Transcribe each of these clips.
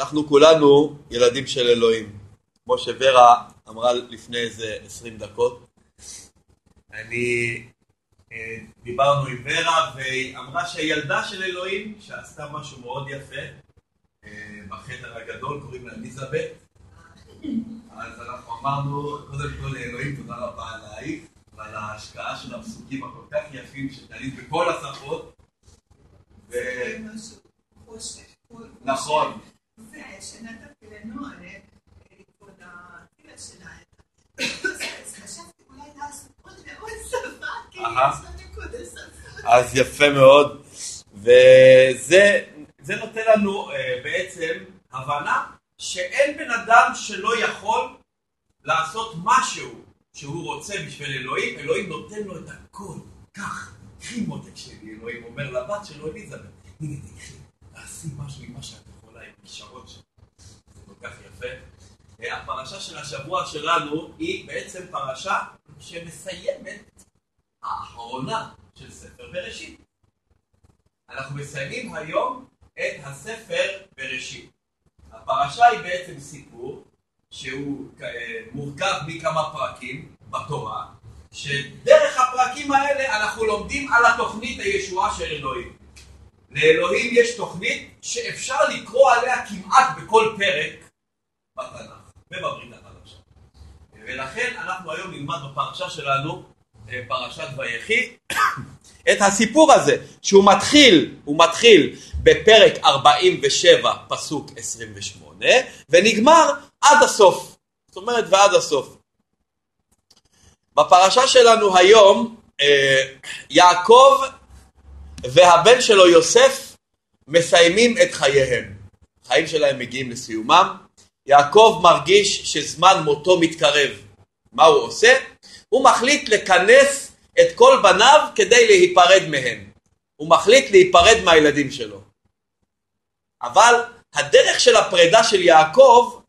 אנחנו כולנו ילדים של אלוהים. כמו שוורה אמרה לפני איזה עשרים דקות. אני, אה, דיברנו עם ורה והיא אמרה שהילדה של אלוהים שעשתה משהו מאוד יפה אה, בחדר הגדול, קוראים לה אליזבת. אז אנחנו אמרנו, קודם כל לאלוהים תודה רבה עלייך ועל ההשקעה של הפסוקים הכל כך יפים שתלית בכל השפות. נכון. ושנתתי לנוער לכבוד התפילה שלהם. חשבתי אולי לעשות עוד ועוד שפה, כי יש לנו קודם שפה. אז יפה מאוד. וזה נותן לנו בעצם הבנה שאין בן אדם שלא יכול לעשות משהו שהוא רוצה בשביל אלוהים, אלוהים נותן לו את הכל. כך, קחי מותק שלי, אלוהים אומר לבת שלו, אליזבת, הנה תקחי, תעשי משהו עם מה שאת יכולה, עם כישרון שלך. זה כל כך יפה. הפרשה של השבוע שלנו היא בעצם פרשה שמסיימת האחרונה של ספר בראשית. אנחנו מסיימים היום את הספר בראשית. הפרשה היא בעצם סיפור שהוא מורכב מכמה פרקים בתורה, שדרך הפרקים האלה אנחנו לומדים על התוכנית הישועה של אלוהים. לאלוהים יש תוכנית שאפשר לקרוא עליה כמעט בכל פרק בתנ"ך ובברית החדשה. ולכן אנחנו היום נלמד בפרשה שלנו, פרשת ויחי, את הסיפור הזה, שהוא מתחיל, הוא מתחיל בפרק 47 פסוק 28 ונגמר עד הסוף, זאת אומרת ועד הסוף. בפרשה שלנו היום יעקב והבן שלו יוסף מסיימים את חייהם. החיים שלהם מגיעים לסיומם. יעקב מרגיש שזמן מותו מתקרב. מה הוא עושה? הוא מחליט לכנס את כל בניו כדי להיפרד מהם. הוא מחליט להיפרד מהילדים שלו. אבל הדרך של הפרידה של יעקב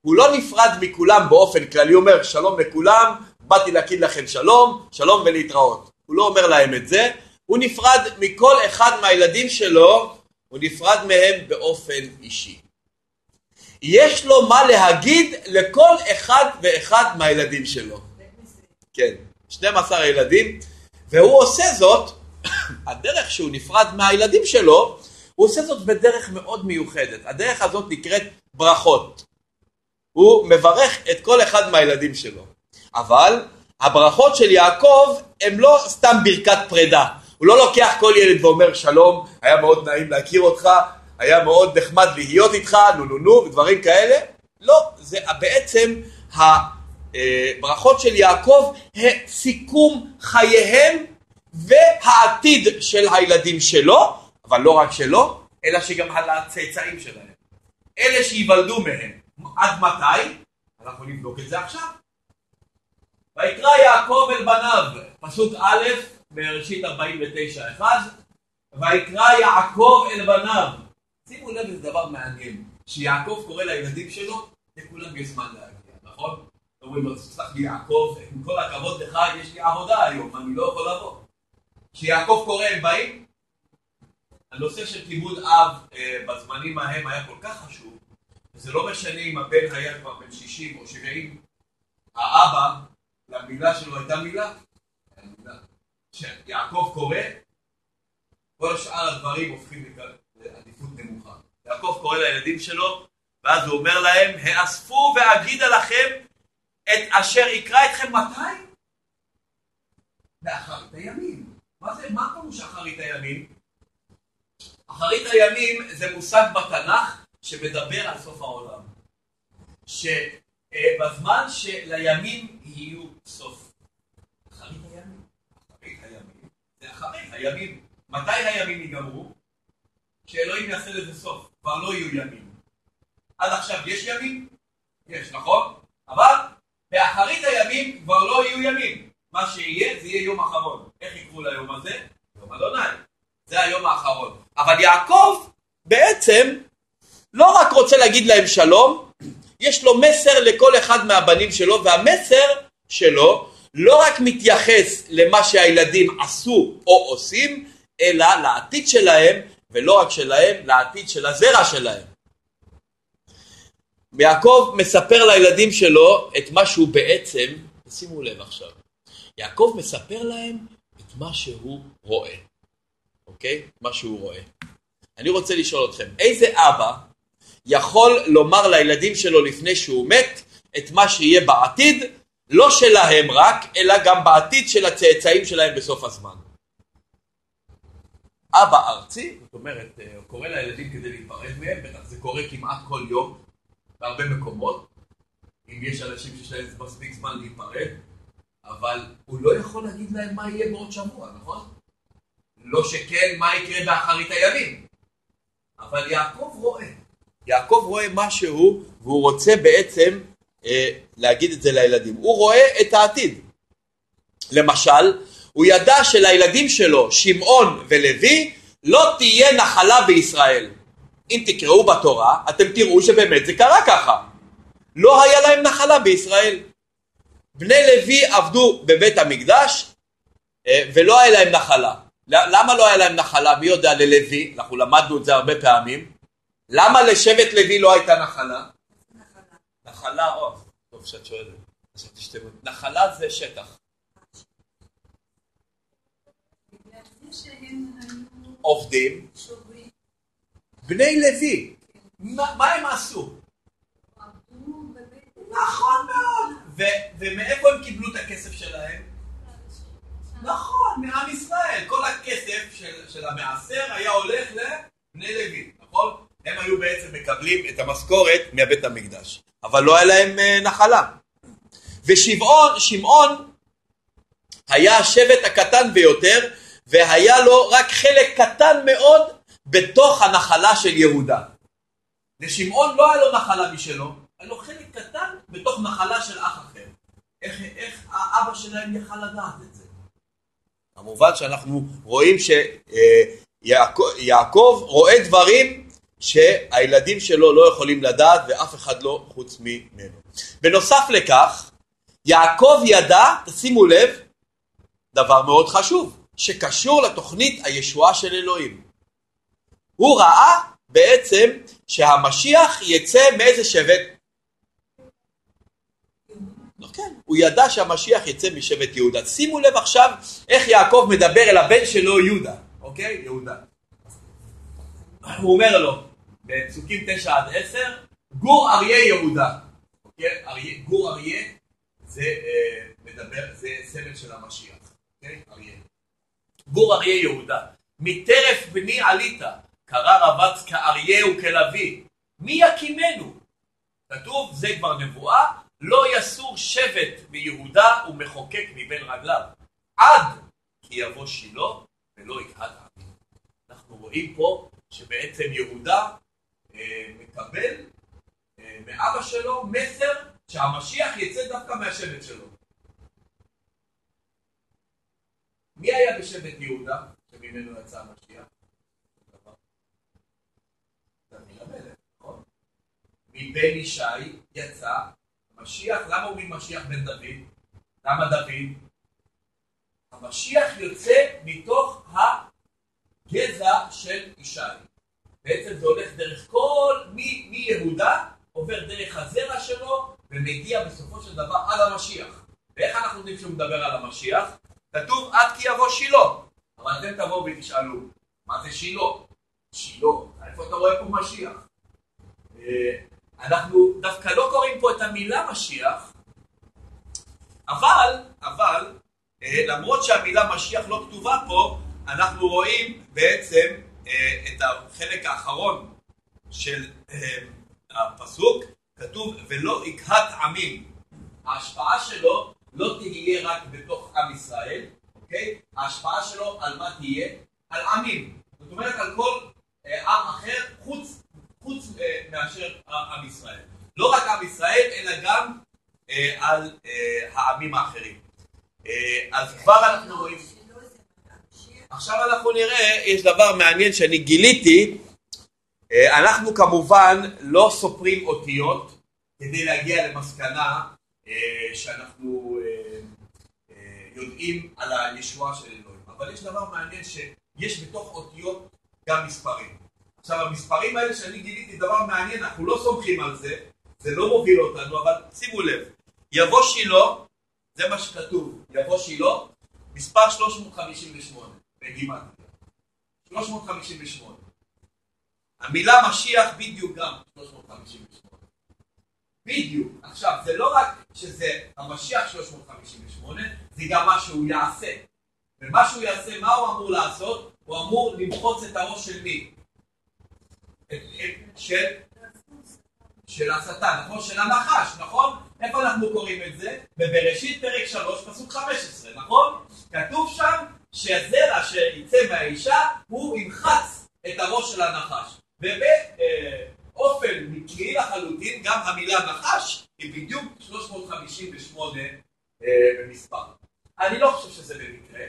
הוא לא נפרד מכולם באופן כללי, הוא אומר שלום לכולם, באתי להגיד לכם שלום, שלום ולהתראות. הוא לא אומר להם את זה, הוא נפרד מכל אחד מהילדים שלו, הוא נפרד מהם באופן אישי. יש לו מה להגיד לכל אחד ואחד מהילדים שלו. כן, 12 ילדים, והוא עושה זאת, הדרך שהוא נפרד מהילדים שלו, הוא עושה זאת בדרך מאוד מיוחדת. הדרך הזאת נקראת ברכות. הוא מברך את כל אחד מהילדים שלו. אבל הברכות של יעקב הם לא סתם ברכת פרידה. הוא לא לוקח כל ילד ואומר שלום, היה מאוד נעים להכיר אותך, היה מאוד נחמד להיות איתך, נו נו נו, ודברים כאלה. לא, זה בעצם הברכות של יעקב, סיכום חייהם והעתיד של הילדים שלו, אבל לא רק שלו, אלא שגם על הצאצאים שלהם. אלה שייוולדו מהם. עד מתי? אנחנו נבדוק את זה עכשיו. ויקרא יעקב אל בניו, פסוק א' בראשית 49-1, ויקרא יעקב אל בניו. שימו לב איזה דבר מעניין, שיעקב קורא לילדים שלו, לכולם יש זמן להגיע, נכון? אומרים לו, תסלח לי יעקב, עם כל הכבוד לך, יש לי עבודה היום, אני לא יכול לבוא. כשיעקב קורא הם באים? הנושא של כיבוד אב אה, בזמנים ההם היה כל כך חשוב, וזה לא משנה אם הבן היה כבר בן 60 או 70, האבא, למילה שלו הייתה מילה, כשיעקב קורא, כל שאר הדברים הופכים לעדיפות נמוכה. יעקב קורא לילדים שלו, ואז הוא אומר להם, האספו ואגידה לכם את אשר יקרא אתכם מתי? באחרית הימים. מה זה, מה פירוש אחרית הימים? אחרית הימים זה מושג בתנ"ך שמדבר על סוף העולם. שבזמן שלימים יהיו סוף. אחרית הימים. אחרית הימים. מתי הימים ייגמרו? שאלוהים יעשה לזה סוף. כבר לא יהיו ימים. עד עכשיו יש ימים? יש, נכון? אבל באחרית הימים כבר לא יהיו ימים. מה שיהיה זה יהיה יום אחרון. איך יקראו ליום הזה? יום אדוני. זה היום האחרון. אבל יעקב בעצם לא רק רוצה להגיד להם שלום, יש לו מסר לכל אחד מהבנים שלו, והמסר שלו לא רק מתייחס למה שהילדים עשו או עושים, אלא לעתיד שלהם, ולא רק שלהם, לעתיד של הזרע שלהם. יעקב מספר לילדים שלו את מה שהוא בעצם, שימו לב עכשיו, יעקב מספר להם את מה שהוא רואה, אוקיי? מה שהוא רואה. אני רוצה לשאול אתכם, איזה אבא יכול לומר לילדים שלו לפני שהוא מת את מה שיהיה בעתיד, לא שלהם רק, אלא גם בעתיד של הצאצאים שלהם בסוף הזמן? אבא ארצי, זאת אומרת, הוא אה, קורא לילדים כדי להיפרד מהם, בטח זה קורה כמעט כל יום בהרבה מקומות, אם יש אנשים שיש להם מספיק זמן להיפרד, אבל הוא לא יכול להגיד להם מה יהיה בעוד שבוע, נכון? לא שכן מה יקרה באחרית הימים. אבל יעקב רואה, יעקב רואה משהו והוא רוצה בעצם אה, להגיד את זה לילדים. הוא רואה את העתיד. למשל, הוא ידע שלילדים שלו, שמעון ולוי, לא תהיה נחלה בישראל. אם תקראו בתורה, אתם תראו שבאמת זה קרה ככה. לא היה להם נחלה בישראל. בני לוי עבדו בבית המקדש אה, ולא היה להם נחלה. למה לא היה להם נחלה? מי יודע ללוי? אנחנו למדנו את זה הרבה פעמים. למה לשבט לוי לא הייתה נחלה? נחלה. או, טוב שאת שואלת. נחלה זה שטח. עובדים. בני לוי. מה הם עשו? נכון מאוד. ומאיפה הם קיבלו את הכסף שלהם? נכון, מעם ישראל. כל הכסף של, של המעשר היה הולך לבני לוי, נכון? הם היו בעצם מקבלים את המשכורת מהבית המקדש. אבל לא היה להם uh, נחלה. ושמעון, שמעון היה השבט הקטן ביותר, והיה לו רק חלק קטן מאוד בתוך הנחלה של יהודה. לשמעון לא היה לו נחלה משלו, היה לו חלק קטן בתוך נחלה של אח אחר. איך, איך האבא שלהם יכל לדעת את זה? כמובן שאנחנו רואים שיעקב אה, רואה דברים שהילדים שלו לא יכולים לדעת ואף אחד לא חוץ ממנו. בנוסף לכך, יעקב ידע, תשימו לב, דבר מאוד חשוב, שקשור לתוכנית הישועה של אלוהים. הוא ראה בעצם שהמשיח יצא מאיזה שבט? כן, הוא ידע שהמשיח יצא משבט יהודה. שימו לב עכשיו איך יעקב מדבר אל הבן שלו יהודה, אוקיי? יהודה. הוא אומר לו, בפסוקים 9 עד 10, גור אריה יהודה. אוקיי? אריה, גור אריה זה אה, מדבר, זה סמל של המשיח. אוקיי? אריה. גור אריה יהודה. מטרף בני עלית, קרא רבץ כאריה וכלביא. מי יקימנו? כתוב, זה כבר נבואה, לא יסור שבט מיהודה ומחוקק מבין רגליו, עד כי יבוא שילה ולא יכהד עמים. אנחנו רואים פה שבעצם יהודה מקבל אה, מאבא שלו מסר שהמשיח יצא דווקא מהשבט שלו. מי היה בשבט יהודה שממנו יצא המשיח? נכון? מבן ישי יצא משיח, למה אומרים משיח בן דוד? למה דוד? המשיח יוצא מתוך הגזע של ישי. בעצם זה הולך דרך כל, מיהודה, עובר דרך הזרע שלו, ומגיע בסופו של דבר עד המשיח. ואיך אנחנו יודעים שהוא מדבר על המשיח? כתוב עד כי יבוא שילה. אבל אתם תבואו ותשאלו, מה זה שילה? שילה, איפה אתה רואה פה משיח? אה, אנחנו דווקא לא קוראים פה את המילה משיח, אבל, אבל, אה, למרות שהמילה משיח לא כתובה פה, אנחנו רואים בעצם את החלק האחרון של אה, הפסוק, כתוב ולא יקהת עמים. ההשפעה שלו לא תהיה רק בתוך עם ישראל, אוקיי? ההשפעה שלו על מה תהיה? על עמים. זאת אומרת על כל עם אחר חוץ חוץ אה, מאשר עם ישראל. לא רק עם ישראל, אלא גם אה, על אה, העמים האחרים. אז כבר אנחנו רואים... עכשיו אנחנו נראה, יש דבר מעניין שאני גיליתי, אנחנו כמובן לא סופרים אותיות כדי להגיע למסקנה שאנחנו יודעים על הישועה של אלוהים, אבל יש דבר מעניין שיש בתוך אותיות גם מספרים. עכשיו המספרים האלה שאני גיליתי דבר מעניין, אנחנו לא סומכים על זה, זה לא מוביל אותנו, אבל שימו לב, יבוא שילה, זה מה שכתוב, יבוא שילה, מספר 358, בגימטריה. 358. המילה משיח בדיוק גם 358. בדיוק. עכשיו, זה לא רק שזה המשיח 358, זה גם מה שהוא יעשה. ומה שהוא יעשה, מה הוא אמור לעשות? הוא אמור למחוץ את הראש של מי? של? של השטן, נכון? של הנחש, נכון? איפה אנחנו קוראים את זה? בבראשית פרק 3, פסוק 15, נכון? כתוב שם שהזרע שיצא מהאישה, הוא ימחץ את הראש של הנחש. ובאופן מקרי לחלוטין, גם המילה נחש היא בדיוק 358 אה, במספר. אני לא חושב שזה במקרה.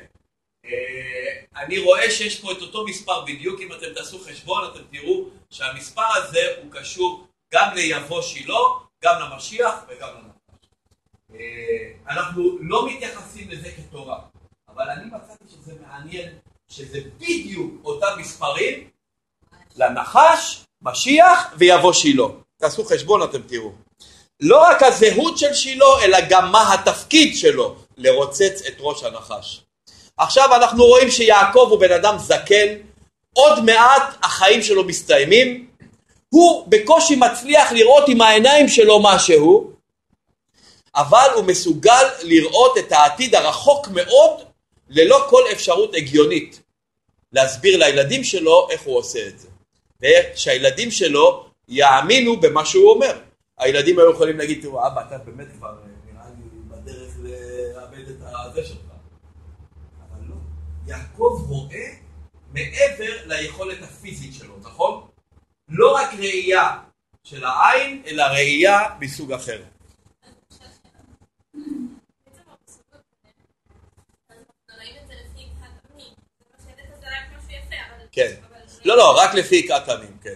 אה, אני רואה שיש פה את אותו מספר בדיוק, אם אתם תעשו חשבון אתם תראו שהמספר הזה הוא קשור גם ליבוא שילה, גם למשיח וגם לנחש. אה, אנחנו לא מתייחסים לזה כתורה, אבל אני מצאתי שזה מעניין שזה בדיוק אותם מספרים לנחש, משיח ויבוא שילה. תעשו חשבון אתם תראו. לא רק הזהות של שילה, אלא גם מה התפקיד שלו לרוצץ את ראש הנחש. עכשיו אנחנו רואים שיעקב הוא בן אדם זקן, עוד מעט החיים שלו מסתיימים, הוא בקושי מצליח לראות עם העיניים שלו משהו, אבל הוא מסוגל לראות את העתיד הרחוק מאוד ללא כל אפשרות הגיונית להסביר לילדים שלו איך הוא עושה את זה. ושהילדים שלו יאמינו במה שהוא אומר. הילדים היו יכולים להגיד, תראו אבא אתה באמת כבר אה, נראה לי בדרך לאבד את הזה שלך. אבל לא, יעקב רואה מעבר ליכולת הפיזית שלו, נכון? לא רק ראייה של העין, אלא ראייה מסוג אחר. כן. לא, לא, רק לפי עמים, כן.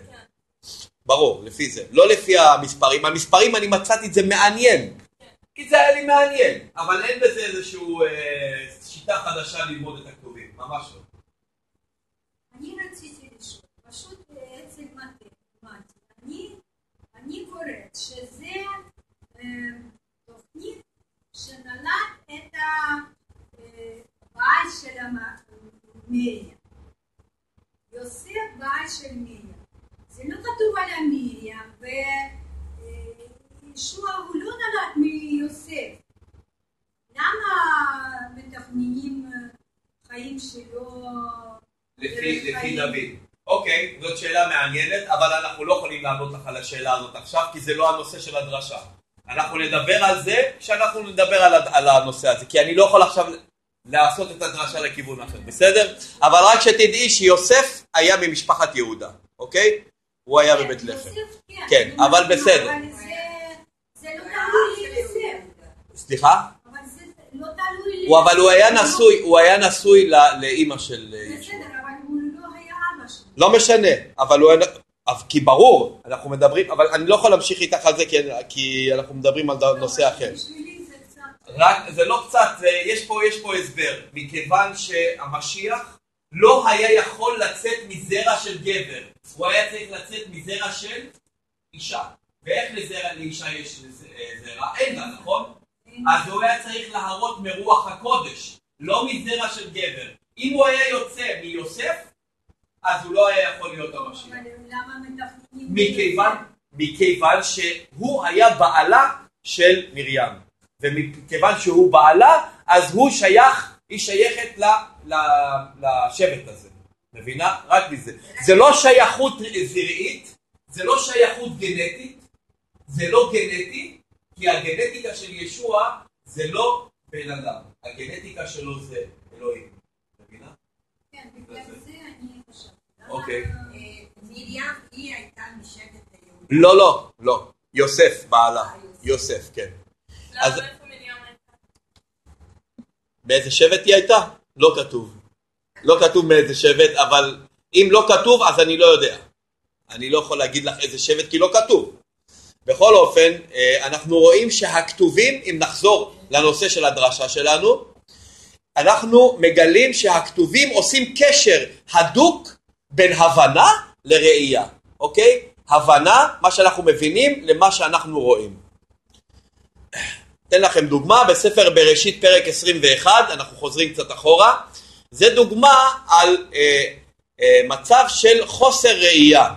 ברור, לפי זה. לא לפי המספרים. המספרים, אני מצאתי את זה מעניין. כי זה היה לי מעניין. אבל אין בזה איזושהי אה, שיטה חדשה ללמוד את הכתובים. ממש לא. אני רציתי לשאול, פשוט אצל מתי, אני קוראת שזה אה, תוכנית שנולד את הבעל של המריה. יוסף בעל של מרים. זה לא כתוב על המרים, וישוע הוא לא נולד מיוסף. למה מתכננים חיים שלו לפי, לפי דוד. אוקיי, זאת שאלה מעניינת, אבל אנחנו לא יכולים לענות לך על השאלה הזאת עכשיו, כי זה לא הנושא של הדרשה. אנחנו נדבר על זה כשאנחנו נדבר על, על הנושא הזה, כי אני לא יכול עכשיו לעשות את הדרשה לכיוון אחר, בסדר? אבל רק שתדעי שיוסף היה ממשפחת יהודה, אוקיי? הוא היה בבית לחם. כן, אבל בסדר. לא. סליחה? לא תלוי אבל הוא היה נשוי, הוא היה נשוי לאימא של בסדר, אבל הוא לא היה אבא שלו. לא משנה, אבל הוא היה... כי ברור, אנחנו מדברים, אבל אני לא יכול להמשיך איתך על זה כי אנחנו מדברים על נושא אחר. רק, זה לא קצת, זה, יש, פה, יש פה הסבר. מכיוון שהמשיח לא היה יכול לצאת מזרע של גבר, הוא היה צריך לצאת מזרע של אישה. ואיך לזרע לאישה יש זרע? אין לה, נכון? אז הוא היה צריך להרות מרוח הקודש, לא מזרע של גבר. אם הוא היה יוצא מיוסף, אז הוא לא היה יכול להיות המשיח. מכיוון, מכיוון שהוא היה בעלה של מרים. ומכיוון שהוא בעלה, אז הוא שייך, היא שייכת ל, ל, לשבט הזה. מבינה? רק מזה. זה לא שייכות זרעית, זה לא שייכות גנטית, זה לא גנטי, כי הגנטיקה של ישוע זה לא בן אדם, הגנטיקה שלו זה אלוהים. מבינה? כן, בגלל זה אני. אוקיי. אה, מרים היא הייתה משבט היהודי. לא, לא, לא. יוסף בעלה. יוסף, כן. אז... באיזה שבט היא הייתה? לא כתוב. לא כתוב מאיזה שבט, אבל אם לא כתוב אז אני לא יודע. אני לא יכול להגיד לך איזה שבט כי לא כתוב. בכל אופן, אה, אנחנו רואים שהכתובים, אם נחזור לנושא של הדרשה שלנו, אנחנו מגלים שהכתובים עושים קשר הדוק בין הבנה לראייה, אוקיי? הבנה, מה שאנחנו מבינים, למה שאנחנו רואים. אתן לכם דוגמה, בספר בראשית פרק 21, אנחנו חוזרים קצת אחורה, זה דוגמה על אה, אה, מצב של חוסר ראייה.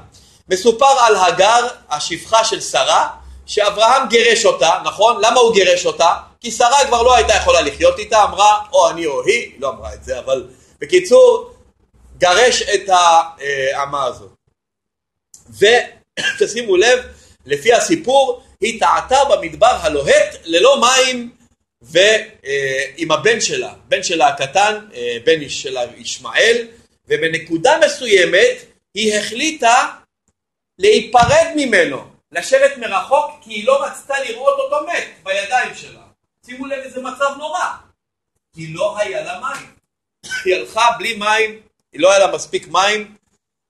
מסופר על הגר, השפחה של שרה, שאברהם גירש אותה, נכון? למה הוא גירש אותה? כי שרה כבר לא הייתה יכולה לחיות איתה, אמרה או אני או היא, לא אמרה את זה, אבל בקיצור, גרש את האמה הזאת. ותשימו לב, לפי הסיפור, היא טעתה במדבר הלוהט ללא מים ועם הבן שלה, בן שלה הקטן, אה, בן שלה ישמעאל, ובנקודה מסוימת היא החליטה להיפרד ממנו, לשבת מרחוק כי היא לא רצתה לראות אותו מת בידיים שלה. שימו לב איזה מצב נורא, כי לא היה לה מים. היא הלכה בלי מים, לא היה לה מספיק מים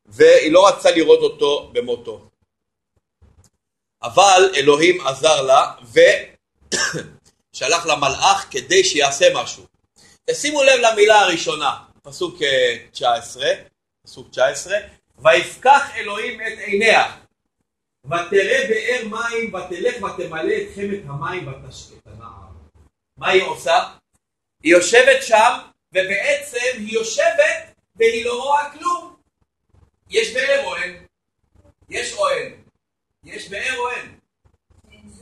והיא לא רצתה לראות אותו במותו. אבל אלוהים עזר לה ושלח לה מלאך כדי שיעשה משהו. תשימו לב למילה הראשונה, פסוק 19, אה, פסוק 19, ויפקח אלוהים את עיניה ותראה באר מים ותלך ותמלא את חמת המים ותשקט הנער. מה היא עושה? היא יושבת שם ובעצם היא יושבת והיא לא רואה כלום. יש באר או אין? יש או אין? יש באר או אין?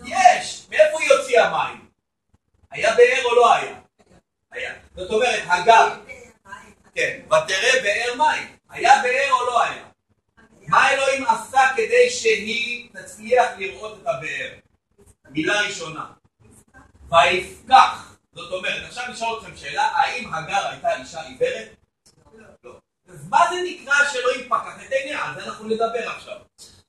יש! מאיפה היא הוציאה מים? היה באר או לא היה? היה. זאת אומרת, הגר, כן, ותראה באר מים. היה באר או לא היה? מה אלוהים עשה כדי שהיא תצליח לראות את הבאר? מילה ראשונה. ויפקח. זאת אומרת, עכשיו נשאל אתכם שאלה, האם הגר הייתה אישה עיוורת? אז מה זה נקרא שאלוהים פקח את עיניה? על זה אנחנו נדבר עכשיו.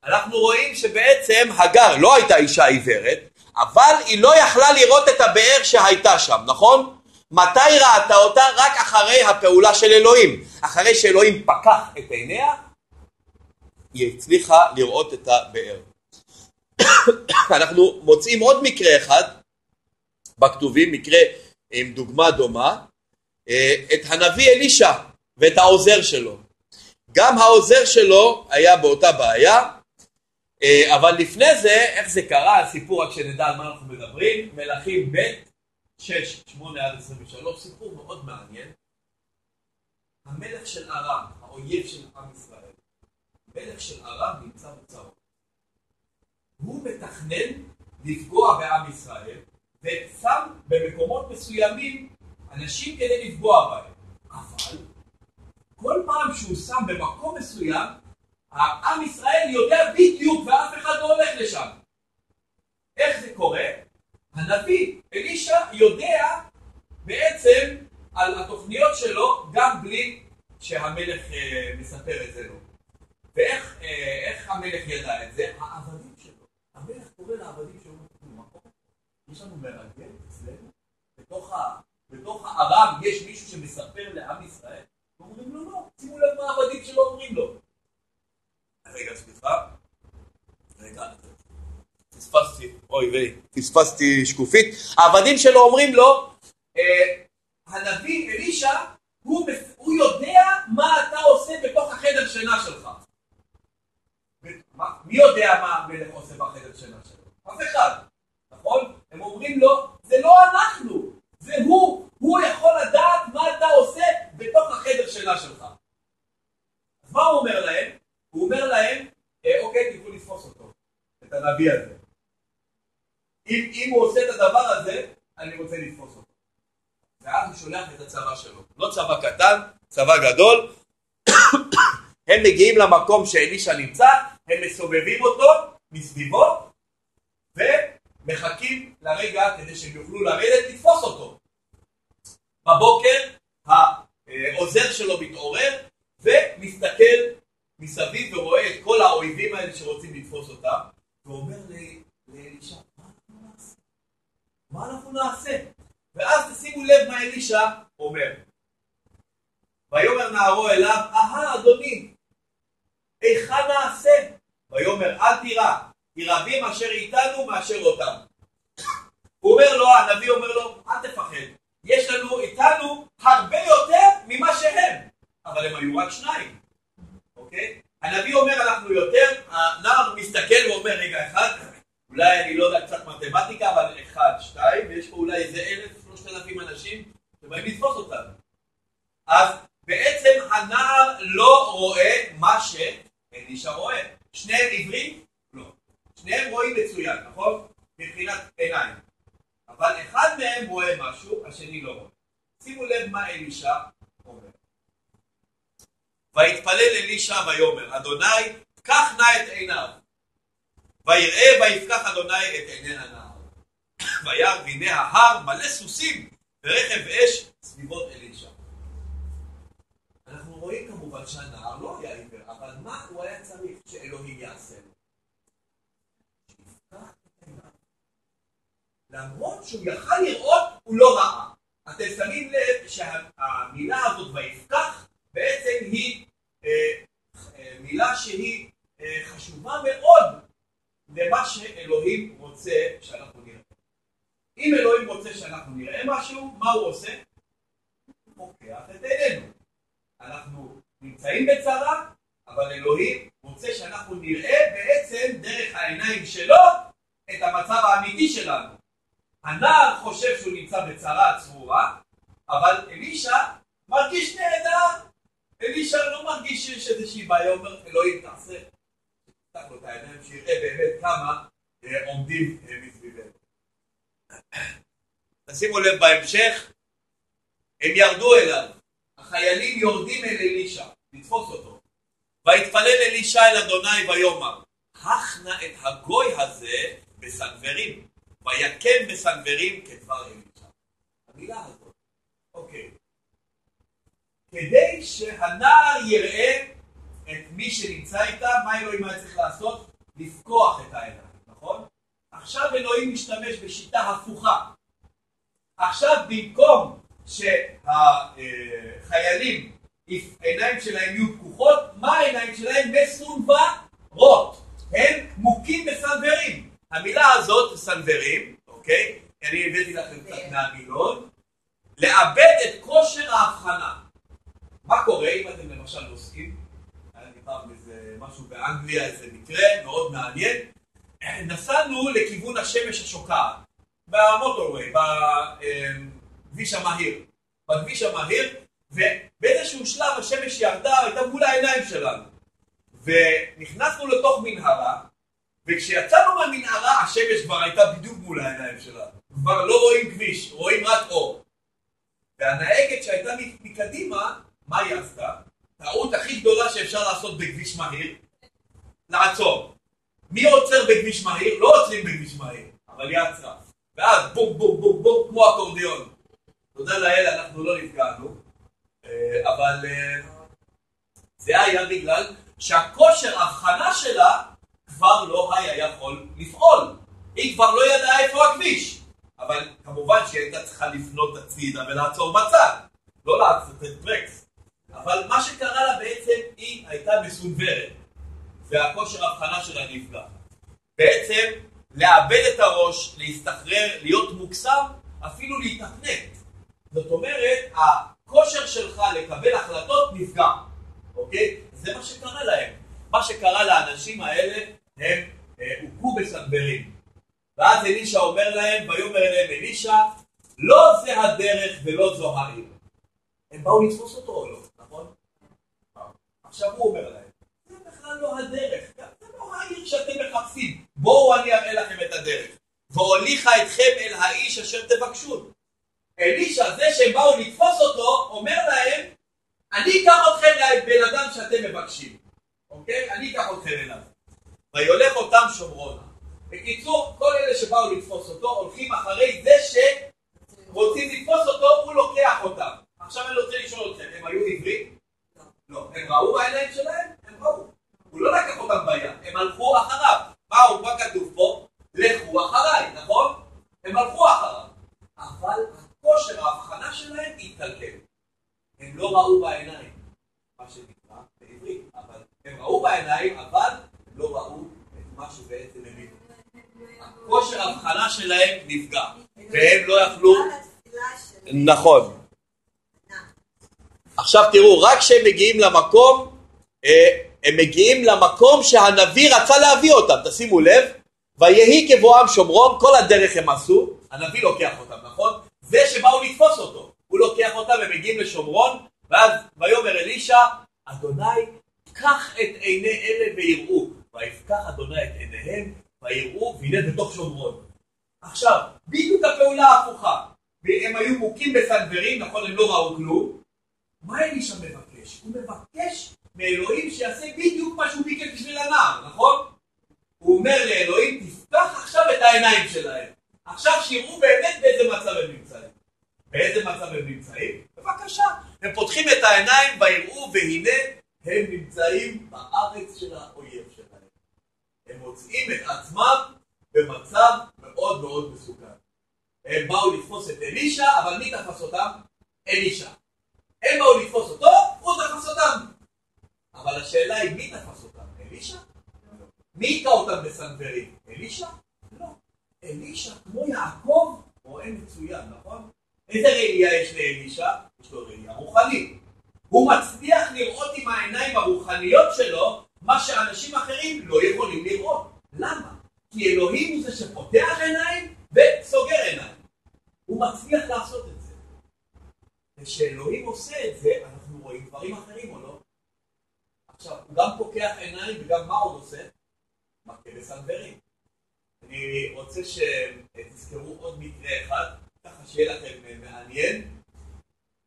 אנחנו רואים שבעצם הגר לא הייתה אישה עיוורת, אבל היא לא יכלה לראות את הבאר שהייתה שם, נכון? מתי ראתה אותה? רק אחרי הפעולה של אלוהים. אחרי שאלוהים פקח את עיניה, היא הצליחה לראות את הבאר. אנחנו מוצאים עוד מקרה אחד בכתובים, מקרה עם דוגמה דומה, אה, את הנביא אלישע ואת העוזר שלו. גם העוזר שלו היה באותה בעיה, אה, אבל לפני זה, איך זה קרה, הסיפור רק שנדע על מה אנחנו מדברים, מלכים ב' 6, 8 עד 23, סיפור מאוד מעניין. המלך של ארם, האויב של עם ישראל, מלך של ארם נמצא בצרות. הוא מתכנן לפגוע בעם ישראל, ושם במקומות מסוימים אנשים כדי לפגוע בהם. אבל שהוא שם במקום מסוים, העם ישראל יודע בדיוק ואף אחד לא הולך לשם. איך זה קורה? הנביא אלישע יודע בעצם על התוכניות שלו גם בלי שהמלך אה, מספר את זה לו. ואיך אה, המלך ידע את זה? העבדים שלו. המלך קורא לעבדים שלו, יש לנו מרגל אצלנו, בתוך, בתוך הארם יש מישהו שמספר לעם ישראל? אומרים לו לא, שימו לב מה העבדים שלו אומרים לו. רגע, סליחה. רגע, פספסתי, אוי ויי, פספסתי שקופית. העבדים שלו אומרים לו, אה, הנביא אלישע, הוא, הוא יודע מה אתה עושה בתוך החדר שינה שלך. מי יודע מה המלך עושה בחדר שינה שלו? אף אחד, נכון? הם אומרים לו, זה לא אנחנו, זה הוא, הוא יכול לדעת מה אתה עושה בתוך החדר שינה שלך. אז מה הוא אומר להם? הוא אומר להם, אה, אוקיי, תלכו לתפוס אותו, את הנביא הזה. אם, אם הוא עושה את הדבר הזה, אני רוצה לתפוס אותו. ואז הוא שולח את הצבא שלו. לא צבא קטן, צבא גדול. הם מגיעים למקום שאלישע נמצא, הם מסובבים אותו מסביבו, ומחכים לרגע כדי שהם יוכלו לרדת לתפוס אותו. בבוקר העוזר שלו מתעורר ומסתכל מסביב ורואה את כל האויבים האלה שרוצים לתפוס אותם, ואומר לאלישע, מה אנחנו נעשה? ואז תשימו לב מה אלישע אומר. ויאמר נערו אליו, אהה אדוני, היכן נעשה? ויאמר אל תירא, כי רבים אשר איתנו מאשר אותם. הוא אומר לו, הנביא אומר לו, אל תפחד, יש לנו איתנו הרבה יותר ממה שהם, אבל הם היו רק שניים, אוקיי? הנביא אומר אנחנו יותר, הנער מסתכל ואומר רגע אחד, אולי אני לא יודע קצת מתמטיקה, אבל אחד, שתיים, ויש פה אולי איזה אלף, שלושת אלפים אנשים שבאים לתפוס אותנו. אז בעצם הנער לא רואה מה שאלישע רואה. שניהם עיוורים? לא. שניהם רואים מצוין, נכון? מבחינת עיניים. אבל אחד מהם רואה משהו, השני לא רואה. שימו לב מה אלישע אומר. ויתפלל אלישע ויאמר, אדוני, קח נא את עיניו. ויראה ויפקח אדוני את עיני הנער. וירא והנה ההר מלא סוסים ורכב אש סביבות אלישע. אנחנו רואים כמובן שהנער לא היה עיוור, אבל מה הוא היה צריך שאלוהים יעשה לו? למרות שהוא יכל לראות, הוא לא ראה. אתם שמים לב שהמילה הזאת ויפקח בעצם היא אה, אה, מילה שהיא אה, חשובה מאוד למה שאלוהים רוצה שאנחנו נראה. אם אלוהים רוצה שאנחנו נראה משהו, מה הוא עושה? הוא פוקח את עינינו. אנחנו נמצאים בצרה, אבל אלוהים רוצה שאנחנו נראה בעצם דרך העיניים שלו את המצב האמיתי שלנו. הנער חושב שהוא נמצא בצרה צרורה, אבל אלישע מרגיש נהדר. אלישע לא מרגיש שיש איזושהי בעיה, אומר, אלוהים תעשה. תפתח לו את העיניים, שיראה באמת כמה אה, עומדים אה, מסביבנו. תשימו לב בהמשך, הם ירדו אליו, החיילים יורדים אל אלישע, לתפוס אותו. ויתפלל אלישע אל אדוני ויאמר, הכנה את הגוי הזה בסנוורים, ויקם בסנוורים כדבר אלישע. המילה הזאת, אוקיי. כדי שהנער יראה את מי שנמצא איתה, מה אלוהים היה צריך לעשות? לפקוח את העיניים, נכון? עכשיו אלוהים משתמש בשיטה הפוכה. עכשיו במקום שהחיילים, העיניים שלהם יהיו פקוחות, מה העיניים שלהם? מסונוורות. הם מוכים בסנוורים. המילה הזאת, סנוורים, אוקיי? אני הבאתי לכם קצת מהמילון. לאבד את כושר ההבחנה. מה קורה אם אתם למשל נוסעים? היה לי פעם איזה משהו באנגליה, איזה מקרה מאוד מעניין. נסענו לכיוון השמש השוקעת, במוטורווי, בכביש המהיר. בכביש המהיר, ובאיזשהו שלב השמש ירדה, הייתה מול העיניים שלנו. ונכנסנו לתוך מנהרה, וכשיצאנו מהמנהרה השמש כבר הייתה בדיוק מול העיניים שלנו. כבר לא רואים כביש, רואים רק אור. והנהגת שהייתה מקדימה, מה היא עשתה? טעות הכי גדולה שאפשר לעשות בכביש מהיר, לעצור. מי עוצר בכביש מהיר? לא עוצרים בכביש מהיר, אבל היא עצרה. ואז בום בום בום בום כמו אקורדיון. תודה לאל, אנחנו לא נפגענו, אה, אבל אה, זה היה בגלל שהכושר ההבחנה שלה כבר לא היה יכול לפעול. היא כבר לא ידעה איפה הכביש. אבל כמובן שהיא הייתה צריכה לפנות הצידה ולעצור בצד. לא לעצור את ברקס. אבל מה שקרה לה בעצם, היא הייתה מסונוורת. והכושר ההבחנה שלה נפגע. בעצם, לאבד את הראש, להסתחרר, להיות מוקסם, אפילו להתאפנט. זאת אומרת, הכושר שלך לקבל החלטות נפגע, אוקיי? זה מה שקרה להם. מה שקרה לאנשים האלה, הם אה, הוכו בסנוורים. ואז אלישע אומר להם, ויאמר אליהם אלישע, לא זה הדרך ולא זו העיר. הם באו לתפוס אותו או לא, נכון? עכשיו הוא אומר להם, זה בכלל לא הדרך, זה לא העיר שאתם מחפשים, בואו אני אראה לכם את הדרך. והוליכה אתכם אל האיש אשר תבקשו. אלישע, זה שהם באו לתפוס אותו, אומר להם, אני אקח אתכם לבן אדם שאתם מבקשים, אוקיי? אני אקח אתכם אליו. ויולך אותם שומרונה. בקיצור, כל אלה שבאו לתפוס אותו הולכים אחרי זה שרוצים לתפוס אותו, הוא לוקח אותם. עכשיו אני רוצה לשאול אתכם, הם היו עיוורים? לא. הם ראו בעיניים שלהם? הם ראו. הוא לא לקח אותם ביד, הם הלכו אחריו. הוא, מה כתוב פה? לכו אחריי, נכון? הם הלכו אחריו. אבל הכושר ההבחנה שלהם התקלקל. הם לא ראו בעיניים, מה שנקרא בעברית, אבל הם ראו בעיניים, אבל לא ראו את מה שבעצם הם הבינו. כושר ההבחנה שלהם נפגע, והם לא יכלו... נכון. עכשיו תראו, רק כשהם מגיעים למקום, אה, הם מגיעים למקום שהנביא רצה להביא אותם, תשימו לב, ויהי כבואם שומרון, כל הדרך הם עשו, הנביא לוקח אותם, נכון? זה שבאו לתפוס אותו, הוא לוקח אותם, הם מגיעים לשומרון, ואז ויאמר אלישע, אדוני, קח את עיני אלה ויראו, ויפקח אדוני את עיניהם, ויראו, והנה בתוך שומרון. עכשיו, בדיוק הפעולה ההפוכה, והם היו מוכים בסנוורים, נכון, הם לא ראו כלום, מה אלישע מבקש? הוא מבקש מאלוהים שיעשה בדיוק מה שהוא ביקש בשביל הנער, נכון? הוא אומר לאלוהים, תפתח עכשיו את העיניים שלהם. עכשיו שיראו באמת באיזה מצב הם נמצאים. באיזה מצב הם נמצאים? בבקשה. הם פותחים את העיניים ויראו, והנה הם נמצאים בארץ של האויב שלהם. הם מוצאים את עצמם במצב מאוד מאוד מסוכן. הם באו לתפוס את אלישע, אבל מי תפס אותם? אלישע. הם באו לתפוס אותו, הוא תפס אותם. אבל השאלה היא מי תפס אותם? אלישע? מי היכה אותם בסנוורים? אלישע? לא. אלישע, כמו יעקב, רואה מצוין, נכון? איזה ראייה יש לאלישע? יש לו ראייה רוחנית. הוא מצליח לראות עם העיניים הרוחניות שלו מה שאנשים אחרים לא יכולים לראות. למה? כי אלוהים הוא זה שפותח עיניים וסוגר עיניים. הוא מצליח לעשות את זה. וכשאלוהים עושה את זה, אנחנו רואים דברים אחרים או לא? עכשיו, הוא גם פוקח עיניים וגם מה עוד עושה? מכה בסנוורים. אני רוצה שתזכרו עוד מקרה אחד, ככה שיהיה לכם מעניין.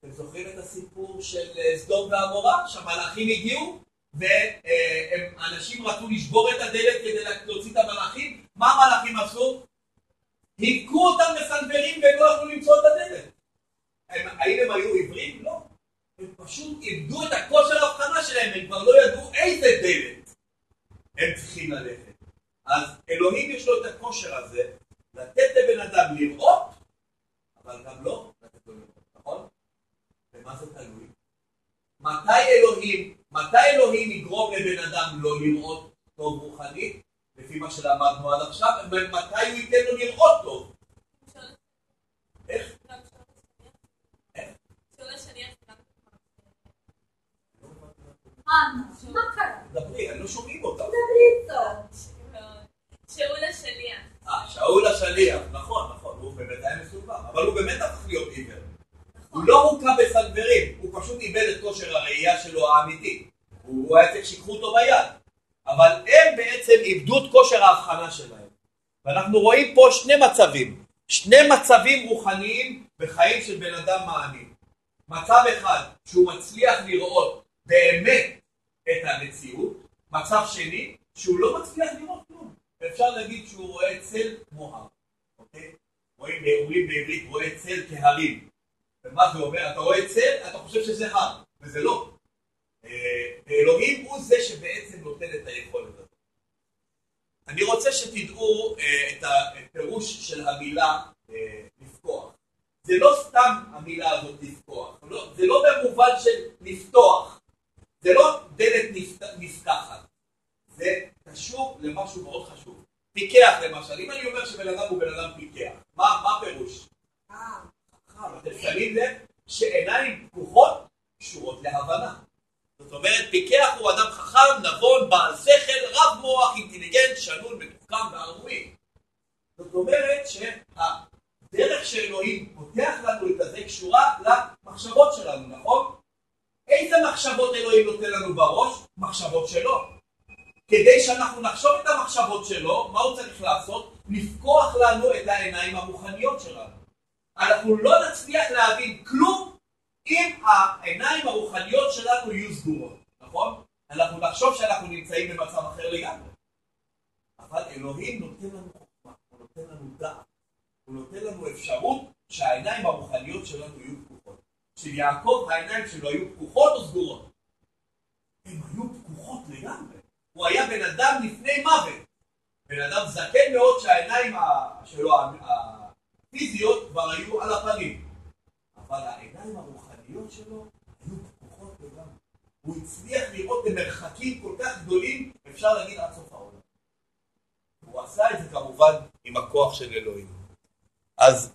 אתם זוכרים את הסיפור של סדום ועמורה, שהמלאכים הגיעו, ואנשים רצו לשבור את הדלת כדי להוציא את המלאכים? מה המלאכים עשו? היכו אותם בסנוורים והם לא יכלו למצוא את הדלת. הם, האם הם היו עיוורים? לא. הם פשוט איבדו את הכושר ההבחנה שלהם, הם כבר לא ידעו איזה דלת הם צריכים ללכת. אז אלוהים יש לו את הכושר הזה לתת לבן אדם לראות, אבל גם לא לתת לו לראות, נכון? ומה זה תלוי? מתי אלוהים, מתי אלוהים יגרום לבן אדם לא לראות טוב רוחנית? לפי מה שלמדנו עד עכשיו, מתי הוא ייתן לו לראות טוב? לא. שאול השליח. אה, שאול השליח, נכון, נכון, הוא באמת היה אבל הוא באמת הפך להיות עיוור. הוא לא הוכה בסנוורים, הוא פשוט איבד את כושר הראייה שלו האמיתי. הוא היה צריך שיקחו אותו ביד. אבל הם בעצם איבדו את כושר ההבחנה שלהם. ואנחנו רואים פה שני מצבים, שני מצבים רוחניים בחיים של בן אדם מאמין. מצב אחד, שהוא מצליח לראות באמת את המציאות, מצב שני, שהוא לא מצליח לראות כלום. אפשר להגיד שהוא רואה צל כמו הר, אוקיי? רואים, בעברית רואה צל כהרים. ומה זה אומר? אתה רואה צל, אתה חושב שזה הר, וזה לא. אה, אלוהים הוא זה שבעצם נותן את היכולת הזאת. אני רוצה שתדעו אה, את הפירוש של המילה אה, לפקוח. זה לא סתם המילה הזאת לפקוח, לא, זה לא במובן של לפתוח, זה לא דלת נפתחת, זה קשור למשהו מאוד חשוב. פיקח למשל, אם אני אומר שבן אדם הוא בן אדם פיקח, מה, מה הפירוש? אתם שמים לב שעיניים פקוחות קשורות להבנה. זאת אומרת, פיקח הוא אדם חכם, נבון, בעל שכל, רב מוח, אינטליגנט, שנון, מתוחכם וערמומי. זאת אומרת שהדרך שאלוהים פותח לנו את הזה קשורה למחשבות שלנו, נכון? איזה מחשבות אלוהים נותן לנו בראש? מחשבות שלו. כדי שאנחנו נחשוב את המחשבות שלו, מה הוא צריך לעשות? לפקוח לנו את העיניים הרוחניות שלנו. אנחנו לא נצליח להבין כלום אם העיניים הרוחניות שלנו יהיו סגורות, נכון? אנחנו נחשוב שאנחנו נמצאים במצב אחר לגמרי. אבל אלוהים נותן לנו חוכמה, הוא נותן לנו דעת, הוא נותן לנו אפשרות שהעיניים הרוחניות שלנו יהיו פקוחות. של יעקב העיניים שלו היו פקוחות או סגורות? הן היו פקוחות לגמרי. הוא היה בן אדם לפני מוות. בן אדם זקן מאוד שהעיניים שלו הפיזיות כבר היו על הפנים. אבל העיניים הרוחניות שלו היו פקוחות לגמרי. הוא הצליח לראות במרחקים כל כך גדולים, אפשר להגיד עד סוף העולם. הוא עשה את זה כמובן עם הכוח של אלוהים. אז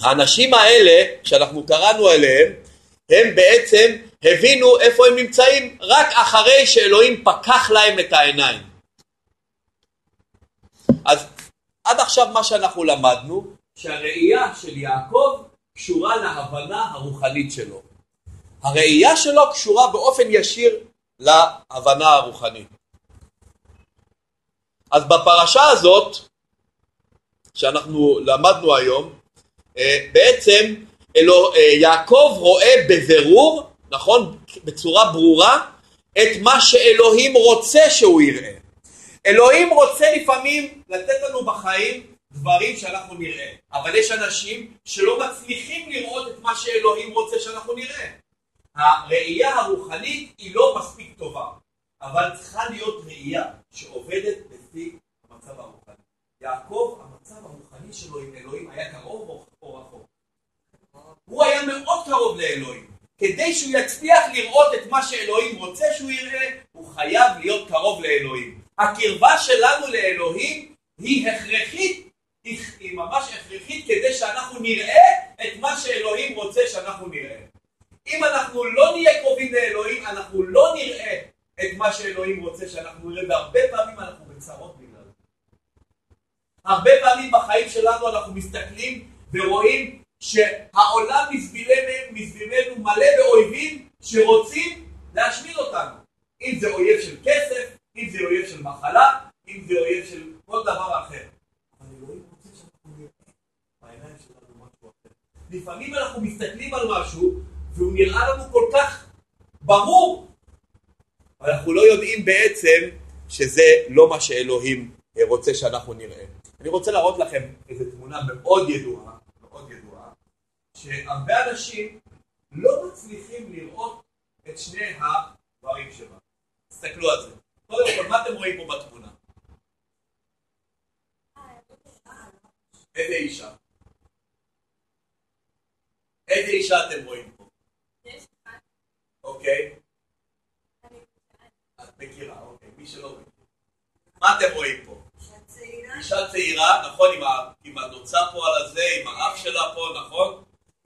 האנשים האלה, שאנחנו קראנו עליהם, הם בעצם הבינו איפה הם נמצאים רק אחרי שאלוהים פקח להם את העיניים. אז עד עכשיו מה שאנחנו למדנו, שהראייה של יעקב קשורה להבנה הרוחנית שלו. הראייה שלו קשורה באופן ישיר להבנה הרוחנית. אז בפרשה הזאת, שאנחנו למדנו היום, אה, בעצם אלו, אה, יעקב רואה בבירור, נכון, בצורה ברורה, את מה שאלוהים רוצה שהוא יראה. אלוהים רוצה לפעמים לתת לנו בחיים דברים שאנחנו נראה, אבל יש אנשים שלא מצליחים לראות את מה שאלוהים רוצה שאנחנו נראה. הראייה הרוחנית היא לא מספיק טובה, אבל צריכה להיות ראייה שעובדת לפי המצב הרוחני. יעקב, המצב הרוחני שלו עם אלוהים היה קרוב או רחוק? הוא היה מאוד קרוב לאלוהים. כדי שהוא יצליח לראות את מה שאלוהים רוצה שהוא יראה, הוא חייב להיות קרוב לאלוהים. הקרבה שלנו לאלוהים היא הכרחית, היא ממש הכרחית כדי שאנחנו נראה את מה שאלוהים רוצה שאנחנו נראה. אם אנחנו לא נהיה קרובים לאלוהים, אנחנו לא נראה את מה שאלוהים רוצה שאנחנו נראה, והרבה פעמים אנחנו בצרות בגלל זה. הרבה פעמים בחיים שלנו אנחנו מסתכלים ורואים שהעולם מסביבנו מלא באויבים שרוצים להשמיד אותנו. אם זה אויב של כסף, אם זה אויב של מחלה, אם זה אויב של כל דבר אחר. אבל אלוהים רוצה שאנחנו נראה בעיניים שלנו משהו אחר. לפעמים אנחנו מסתכלים על משהו והוא נראה לנו כל כך ברור, אבל אנחנו לא יודעים בעצם שזה לא מה שאלוהים רוצה שאנחנו נראה. אני רוצה להראות לכם איזו תמונה מאוד ידועה, מאוד ידועה, שהרבה אנשים לא מצליחים לראות את שני הדברים שבה. תסתכלו על זה. קודם כל, מה אתם רואים פה בתמונה? איזה אישה? איזה אישה אתם רואים פה? אוקיי. את מכירה, אוקיי. מי שלא מכיר. מה אתם רואים פה? אישה צעירה, נכון, עם הנוצה פה על הזה, עם האף שלה פה, נכון?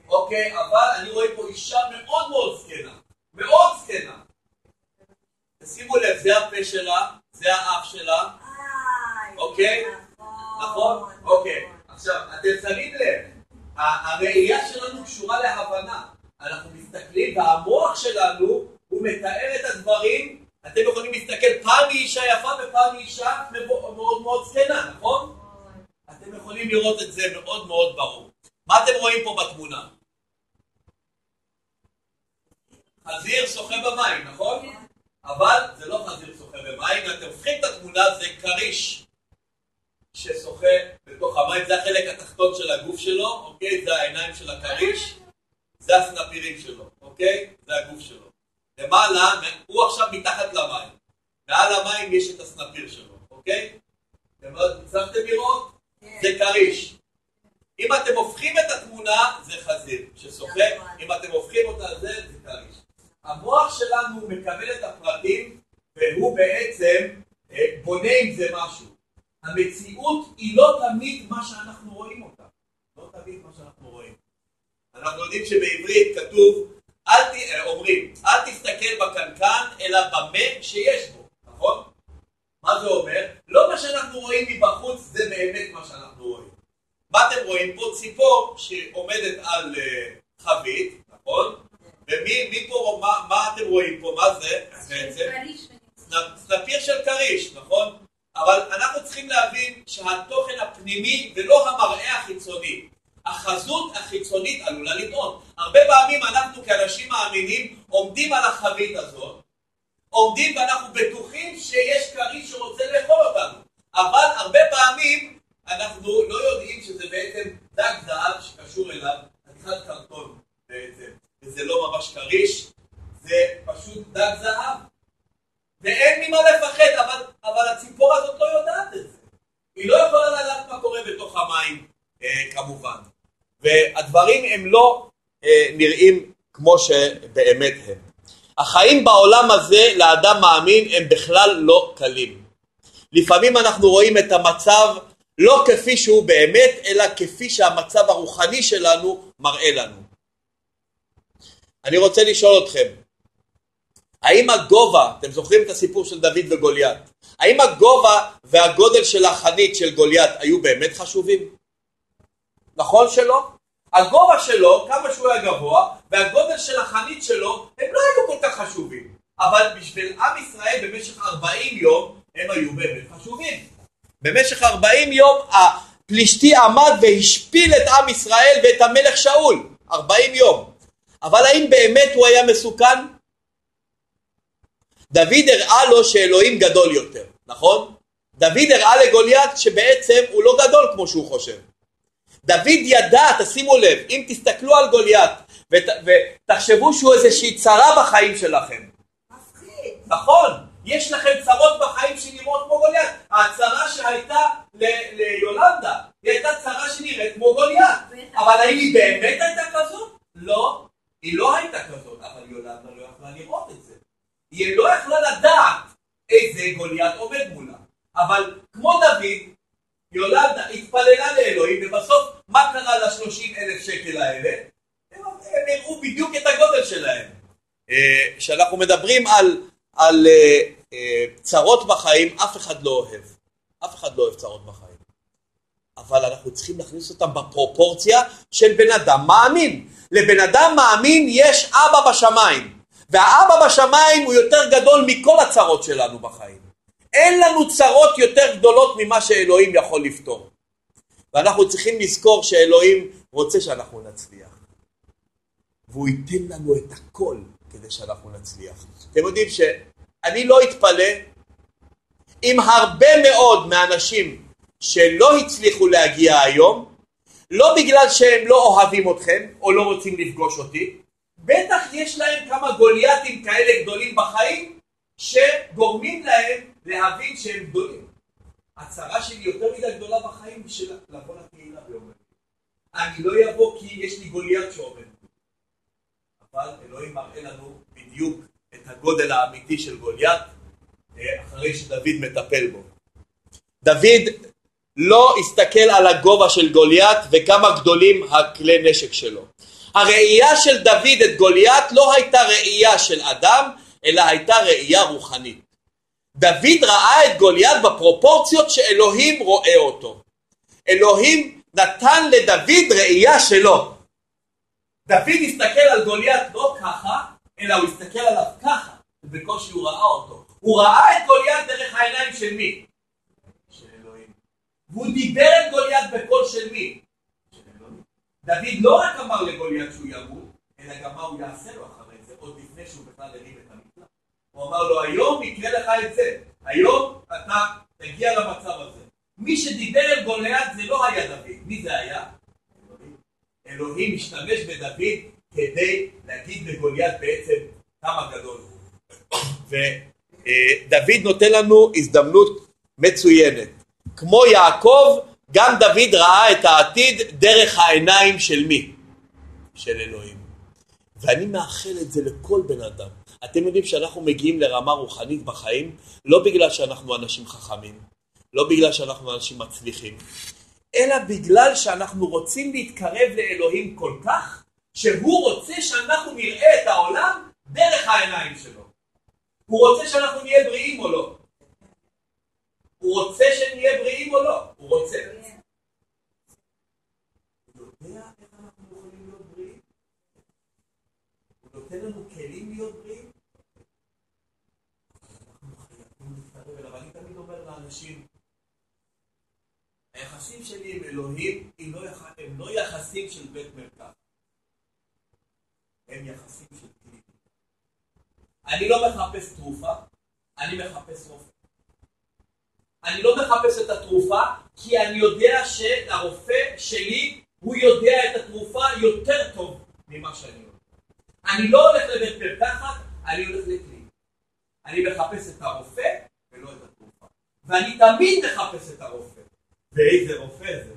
אוקיי, אבל אני רואה פה אישה מאוד מאוד זקנה. מאוד זקנה. שימו לב, זה הפה שלה, זה האף שלה, אוקיי? נכון? אוקיי. עכשיו, אתם שמים לב, הראייה שלנו קשורה להבנה. אנחנו מסתכלים, והמוח שלנו, הוא מתאר את הדברים, אתם יכולים להסתכל, פעם היא אישה יפה ופעם היא אישה מאוד מאוד זקנה, נכון? אתם יכולים לראות את זה מאוד מאוד ברור. מה אתם רואים פה בתמונה? חזיר שוחה במים, נכון? אבל זה לא חזיר שוחה במים, אתם הופכים את התמונה, זה כריש ששוחה בתוך המים, זה החלק התחתון של הגוף שלו, אוקיי? זה העיניים של הכריש. זה הסנפירים שלו, אוקיי? זה הגוף שלו. למעלה, הוא עכשיו מתחת למים. מעל המים יש את הסנפיר שלו, אוקיי? אתם הצלחתם לראות? זה כריש. אם אתם הופכים את התמונה, זה חזיר ששוחה, אם אתם הופכים אותה זה, זה כריש. המוח שלנו מקבל את הפרטים, והוא בעצם אה, בונה עם זה משהו. המציאות היא לא תמיד מה שאנחנו רואים אותה. לא תמיד מה שאנחנו רואים. אנחנו יודעים שבעברית כתוב, אל ת... אה, אומרים, אל תסתכל בקנקן, אלא במה שיש בו, נכון? מה זה אומר? לא מה שאנחנו רואים מבחוץ זה באמת מה שאנחנו רואים. מה אתם רואים פה? ציפור שעומדת על uh, חבית, נכון? ומי פה, מה, מה אתם רואים פה? מה זה בעצם? סנפיר של כריש, נכון? אבל אנחנו צריכים להבין שהתוכן הפנימי ולא המראה החיצוני. החזות החיצונית עלולה לטעון. הרבה פעמים אנחנו כאנשים מאמינים עומדים על החבית הזאת, עומדים ואנחנו בטוחים שיש כריש שרוצה לאכול אותנו, אבל הרבה פעמים אנחנו לא יודעים שזה בעצם דג זהב שקשור אליו, חתיכת קרטון בעצם, וזה לא ממש כריש, זה פשוט דג זהב. ואין ממה לפחד, אבל, אבל הציפור הזאת לא יודעת את זה. היא לא יכולה לדעת מה קורה בתוך המים, אה, כמובן. והדברים הם לא אה, נראים כמו שבאמת הם. החיים בעולם הזה לאדם מאמין הם בכלל לא קלים. לפעמים אנחנו רואים את המצב לא כפי שהוא באמת, אלא כפי שהמצב הרוחני שלנו מראה לנו. אני רוצה לשאול אתכם, האם הגובה, אתם זוכרים את הסיפור של דוד וגוליית, האם הגובה והגודל של החנית של גוליית היו באמת חשובים? נכון שלא? הגובה שלו, כמה שהוא היה גבוה, והגודל של החנית שלו, הם לא היו כל כך חשובים. אבל בשביל עם ישראל במשך 40 יום, הם היו באמת חשובים. במשך 40 יום הפלישתי עמד והשפיל את עם ישראל ואת המלך שאול. 40 יום. אבל האם באמת הוא היה מסוכן? דוד הראה לו שאלוהים גדול יותר, נכון? דוד הראה לגוליית שבעצם הוא לא גדול כמו שהוא חושב. דוד ידע, תשימו לב, אם תסתכלו על גוליית ות, ותחשבו שהוא איזושהי צרה בחיים שלכם. מפחיד. נכון, יש לכם צרות בחיים שנראות כמו גוליית. הצרה שהייתה ל- ליולנדה, היא הייתה צרה שנראית כמו גוליית. אבל האם היא באמת הייתה כזאת? לא, היא לא הייתה כזאת, אבל יולנדה לא יכלה לראות את זה. היא לא יכלה לדעת איזה גוליית עומד מולה. אבל כמו דוד, יולנדה התפללה לאלוהים, ובסוף מה קרה לשלושים אלף שקל האלה? הם, הם הראו בדיוק את הגודל שלהם. אה, כשאנחנו מדברים על, על אה, אה, צרות בחיים, אף אחד לא אוהב. אף אחד לא אוהב צרות בחיים. אבל אנחנו צריכים להכניס אותם בפרופורציה של בן אדם מאמין. לבן אדם מאמין יש אבא בשמיים, והאבא בשמיים הוא יותר גדול מכל הצרות שלנו בחיים. אין לנו צרות יותר גדולות ממה שאלוהים יכול לפתור. ואנחנו צריכים לזכור שאלוהים רוצה שאנחנו נצליח. והוא ייתן לנו את הכל כדי שאנחנו נצליח. אתם יודעים שאני לא אתפלא אם הרבה מאוד מהאנשים שלא הצליחו להגיע היום, לא בגלל שהם לא אוהבים אתכם או לא רוצים לפגוש אותי, בטח יש להם כמה גולייתים כאלה גדולים בחיים שגורמים להם להבין שהם גדולים. הצרה שלי יותר מדי גדולה בחיים בשביל לבוא לקהילה רביעי. אני לא אבוא כי יש לי גוליית שעומד. אבל אלוהים מראה לנו בדיוק את הגודל האמיתי של גוליית אה, אחרי שדוד מטפל בו. דוד לא הסתכל על הגובה של גוליית וכמה גדולים הכלי נשק שלו. הראייה של דוד את גוליית לא הייתה ראייה של אדם, אלא הייתה ראייה רוחנית. דוד ראה את גוליית בפרופורציות שאלוהים רואה אותו. אלוהים נתן לדוד ראייה שלו. דוד הסתכל על גוליית לא ככה, אלא הוא הסתכל עליו ככה, ובקושי הוא ראה אותו. הוא ראה את גוליית דרך העיניים של מי? של אלוהים. והוא דיבר את גוליית בקול של מי? דוד לא רק אמר לגוליית שהוא ימות, אלא גם מה הוא יעשה לו אחרי זה, עוד לפני שהוא בכלל הרים את המקלט. הוא אמר לו, היום יקרה לך את זה. היום אתה תגיע למצב הזה. מי שדיבר אל גוליית זה לא היה דוד. מי זה היה? אלוהים. אלוהים השתמש בדוד כדי להגיד לגוליית בעצם כמה גדול הוא. ודוד נותן לנו הזדמנות מצוינת. כמו יעקב, גם דוד ראה את העתיד דרך העיניים של מי? של אלוהים. ואני מאחל את זה לכל בן אדם. אתם יודעים שאנחנו מגיעים לרמה רוחנית בחיים, לא בגלל שאנחנו אנשים חכמים, לא בגלל שאנחנו אנשים מצליחים, אלא בגלל שאנחנו רוצים להתקרב לאלוהים כל כך, שהוא רוצה שאנחנו נראה את העולם דרך העיניים שלו. הוא רוצה שאנחנו נהיה בריאים או לא? הוא רוצה שנהיה בריאים או לא? הוא רוצה. הוא יודע איך אנחנו יכולים להיות בריאים? הוא נותן לנו כלים להיות בריאים? אנחנו חייבים להתקרב אליו. אני תמיד אומר לאנשים, היחסים שלי עם אלוהים הם לא. הם לא יחסים של בית מרקחת. הם יחסים של קליניקה. אני לא מחפש תרופה, אני מחפש רופא. אני לא מחפש את התרופה, כי אני יודע שהרופא שלי, הוא יודע את התרופה יותר טוב ממה שאני יודע. אני לא הולך לבית מרקחת, אני הולך לכלי. אני מחפש את הרופא ולא את התרופה. ואני תמיד מחפש את הרופא. ואיזה רופא זה?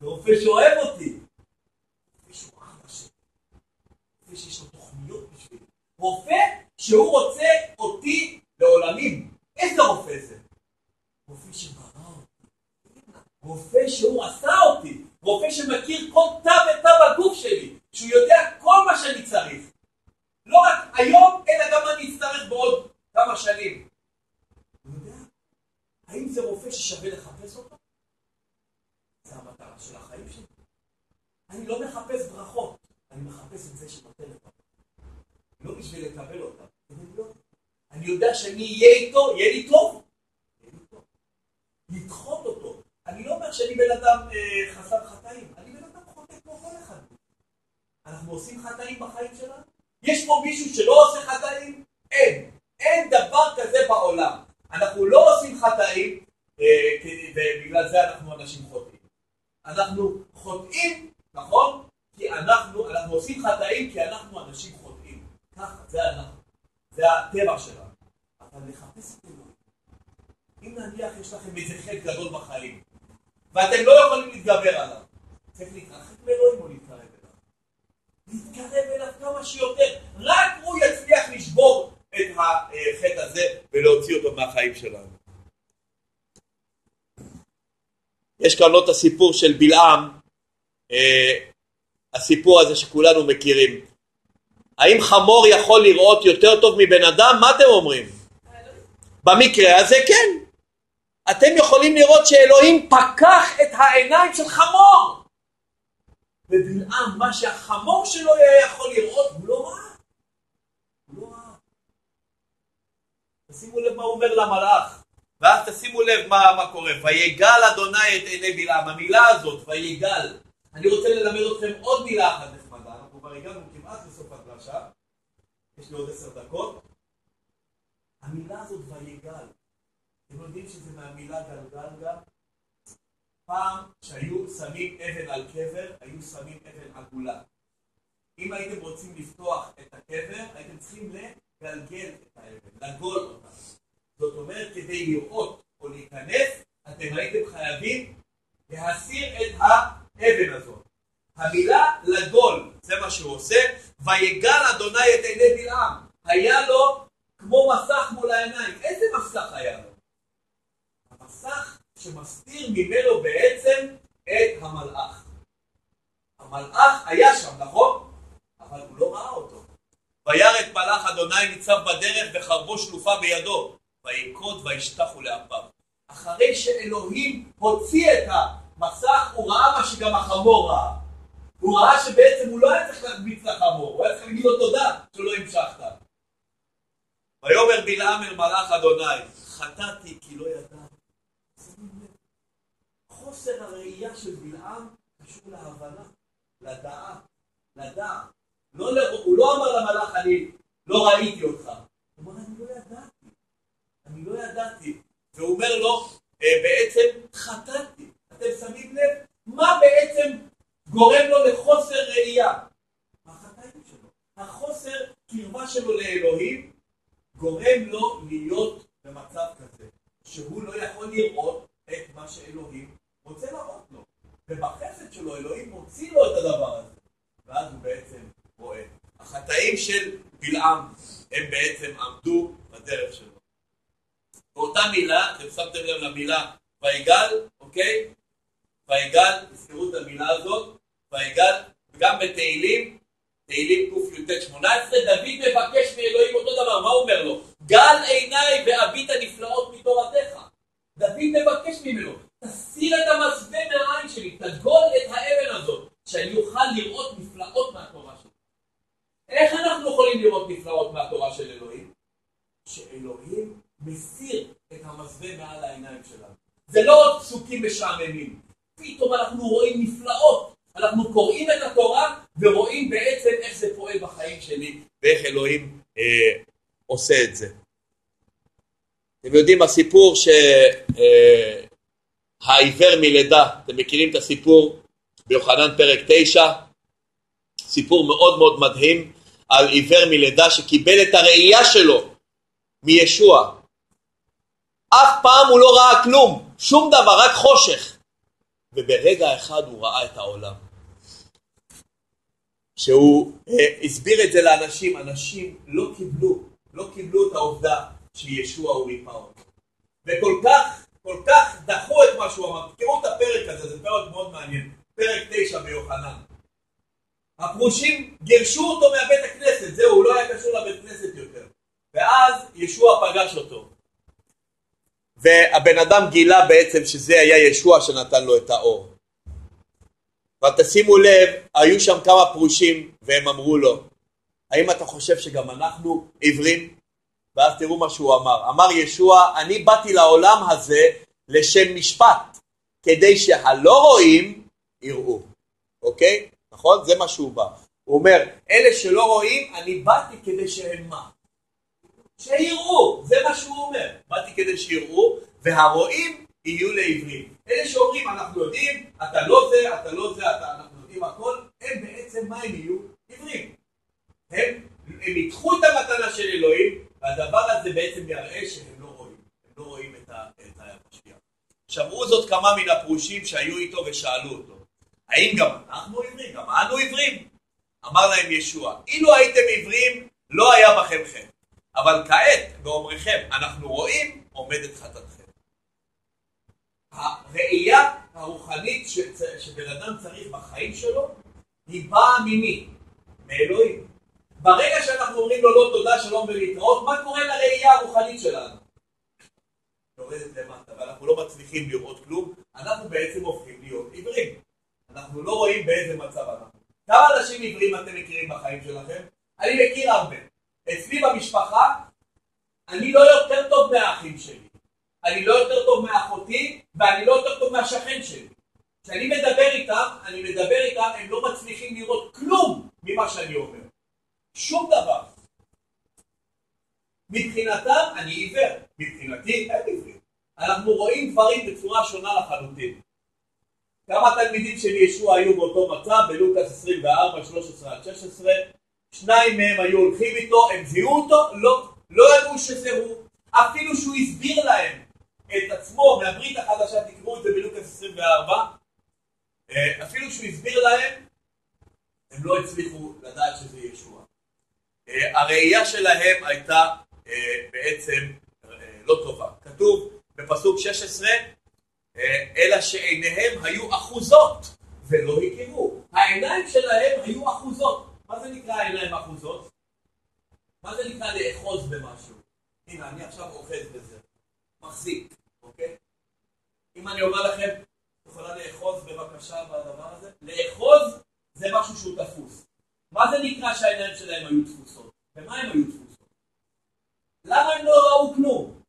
זה רופא שאוהב אותי. מישהו אבא שלי. רופא שיש לו תוכניות בשבילי. רופא שהוא רוצה אותי לעולמים. איזה רופא זה? רופא שברא אותי, רופא שהוא עשה אותי, רופא שמכיר כל תא ותא בגוף שלי, שהוא יודע כל מה שאני צריך. לא רק היום, אלא גם אני אצטרך בעוד כמה שנים. הוא יודע, האם זה רופא ששווה לחפש אותו? זה המטרה של החיים שלי. אני לא מחפש ברכות, אני מחפש את זה שנותן לך. לא בשביל לקבל אותן, לא. אני יודע שאני אהיה איתו, יהיה לי טוב. לדחות אותו. אני לא אומר שאני בן אדם אה, חסר חטאים, אני בן אדם חוטא כמו כל אחד. אנחנו עושים חטאים בחיים שלנו? יש פה מישהו שלא עושה חטאים? אין. אין דבר כזה בעולם. אנחנו לא עושים חטאים, אה, ובגלל זה אנחנו אנשים חוטאים. אנחנו חוטאים, נכון? כי אנחנו, אנחנו עושים חטאים כי אנחנו אנשים חוטאים. ככה, זה אנחנו. זה הטבע שלנו. אבל לחפש את. אם נניח יש לכם איזה חטא גדול בחיים, ואתם לא יכולים להתגבר עליו, צריך להתרחק מאלוהים או להתקרב אליו? להתקרב אליו כמה שיותר. רק הוא יצליח לשבור את החטא הזה ולהוציא אותו מהחיים שלנו. יש כאן עוד הסיפור של בלעם, אה, הסיפור הזה שכולנו מכירים. האם חמור יכול לראות יותר טוב מבן אדם? מה אתם אומרים? במקרה הזה כן. אתם יכולים לראות שאלוהים פקח את העיניים של חמור. ובלעם, מה שהחמור שלו היה יכול לראות, הוא לא ראה. הוא לא ראה. תשימו לב מה הוא אומר למלאך. ואז תשימו לב מה, מה קורה. ויגל אדוני את עיני בלעם. המילה הזאת, ויגל. אני רוצה ללמד אתכם עוד מילה אחת נחמדה. אנחנו כבר הגענו כמעט לסוף הדרשה. יש לי עוד עשר דקות. המילה הזאת ויגל. יודעים שזה מהמילה גלגל גם? פעם שהיו שמים אבן על קבר, היו שמים אבן עגולה. אם הייתם רוצים לפתוח את הקבר, הייתם צריכים לגלגל את האבן, לגול אותה. זאת אומרת, כדי לראות או להיכנס, אתם הייתם חייבים להסיר את האבן הזאת. המילה לגול, זה מה שהוא עושה, ויגל אדוני את עיני בלעם. היה לו כמו מסך מול העיניים. איזה מסך היה לו? המסך שמסתיר ממנו בעצם את המלאך. המלאך היה שם, נכון? אבל הוא לא ראה אותו. וירא את מלאך אדוני ניצב בדרך וחרבו שלופה בידו, ויקוד וישתחו לאפיו. אחרי שאלוהים הוציא את המסך, הוא ראה מה שגם החמור ראה. הוא ראה שבעצם הוא לא היה צריך להרביץ לחמור, הוא היה צריך להגיד לו תודה שלא המשכת. ויאמר בלעם אל מלאך אדוני, חטאתי כי לא ידעתי. חוסר הראייה של בלעם קשור להבנה, לדעה, לדעת. לא, הוא לא אמר למלאך, אני לא ראיתי אותך. הוא אמר, אני לא ידעתי. אני לא ידעתי. והוא אומר לו, אה, בעצם חטאתי. אתם שמים לב? מה בעצם גורם לו לחוסר ראייה? החטאים שלו. החוסר קרבה שלו לאלוהים גורם לו להיות במצב כזה, שהוא לא יכול לראות את מה שאלוהים רוצה להראות לו. ובחסד שלו אלוהים מוציא לו את הדבר הזה. ואז הוא בעצם רואה. החטאים של בלעם הם בעצם עמדו בדרך שלו. באותה מילה, אתם שמתם לב למילה ויגל, אוקיי? ויגל, תזכרו את המילה הזאת, ויגל, גם בתהילים, תהילים קי"ט 18, דוד מבקש מאלוהים אותו דבר, מה הוא אומר לו? גל עיניי ואבית נפלאות מתורתך. דוד מבקש ממנו, תסיר את המסווה מהעין שלי, תגול את האבן הזאת, שאני אוכל לראות נפלאות מהתורה שלי. איך אנחנו יכולים לראות נפלאות מהתורה של אלוהים? שאלוהים מסיר את המסווה מעל העיניים שלנו. זה לא עוד פסוקים משעממים. פתאום אנחנו רואים נפלאות. אנחנו קוראים את התורה ורואים בעצם איך זה פועל בחיים שלי ואיך אלוהים אה, עושה את זה. אתם יודעים, הסיפור שהעיוור אה, מלידה, אתם מכירים את הסיפור ביוחנן פרק 9? סיפור מאוד מאוד מדהים על עיוור מלידה שקיבל את הראייה שלו מישוע. אף פעם הוא לא ראה כלום, שום דבר, רק חושך. וברגע אחד הוא ראה את העולם. שהוא אה, הסביר את זה לאנשים, אנשים לא קיבלו, לא קיבלו את העובדה שישוע הוא ריפא אותו. וכל כך, כל כך מה שהוא אמר. תראו את הפרק הזה, זה פרק מאוד מעניין. פרק תשע ביוחנן. הפרושים גירשו אותו מהבית הכנסת, זהו, הוא לא היה קשור לבית כנסת יותר. ואז ישוע פגש אותו. והבן אדם גילה בעצם שזה היה ישוע שנתן לו את האור. אבל תשימו לב, היו שם כמה פרושים והם אמרו לו, האם אתה חושב שגם אנחנו עיוורים? ואז תראו מה שהוא אמר. אמר ישוע, אני באתי לעולם הזה לשם משפט, כדי שהלא רואים יראו. אוקיי? נכון? זה מה שהוא בא. הוא אומר, אלה שלא רואים, אני באתי כדי שהם מה? שיראו, זה מה שהוא אומר. באתי כדי שיראו, והרואים יהיו לעברים. אלה שאומרים, אנחנו יודעים, אתה לא זה, אתה לא זה, אתה, אנחנו יודעים הכל, הם בעצם, מה הם יהיו? עברים. הם, הם ייקחו את המתנה של אלוהים, והדבר הזה בעצם יראה שהם לא רואים. הם לא רואים את, ה, את המשפיע. שמעו זאת כמה מן הפרושים שהיו איתו ושאלו אותו, האם גם אנחנו עברים? גם אנו עברים? אמר להם ישוע, אילו הייתם עברים, לא היה בכם חטא. אבל כעת, באומריכם, אנחנו רואים, עומדת חטאתכם. הראייה הרוחנית שבן אדם צריך בחיים שלו, היא באה ממי? מאלוהים. ברגע שאנחנו אומרים לו לא תודה, שלום ולהתראות, מה קורה לראייה הרוחנית שלנו? יורדת למטה, ואנחנו לא מצליחים לראות כלום, אנחנו בעצם הופכים להיות עיוורים. אנחנו לא רואים באיזה מצב אנחנו. כמה אנשים עיוורים אתם מכירים בחיים שלכם? אני מכיר הרבה. אצלי במשפחה, אני לא יותר טוב מהאחים שלי. אני לא יותר טוב מאחותי, ואני לא יותר טוב מהשכן שלי. כשאני מדבר איתם, אני מדבר איתם, הם לא מצליחים לראות כלום ממה שאני אומר. שום דבר. מבחינתם אני עיוור, מבחינתי אין עיוורים. אנחנו רואים דברים בצורה שונה לחלוטין. כמה תלמידים של ישוע היו באותו מצב בלוקאס 24, 13 עד 16? שניים מהם היו הולכים איתו, הם זיהו אותו? לא, לא ידעו שזה הוא. אפילו שהוא הסביר להם את עצמו מהברית החדשה, תקראו את זה בלוקאס 24, אה, אפילו שהוא הסביר להם, הם לא הצליחו לדעת שזה ישוע. אה, הראייה שלהם הייתה בעצם לא טובה. כתוב בפסוק 16, אלא שעיניהם היו אחוזות ולא הכירו. העיניים שלהם היו אחוזות. מה זה נקרא עיניים אחוזות? מה זה נקרא לאחוז במשהו? הנה, אני עכשיו אוחז בזה, מחזיק, אוקיי? אם אני אומר לכם, את יכולה לאחוז בבקשה בדבר הזה? לאחוז זה משהו שהוא תפוס. מה זה נקרא שהעיניים שלהם היו תפוסות? במה הם היו תפוסות? למה הם לא ראו כלום?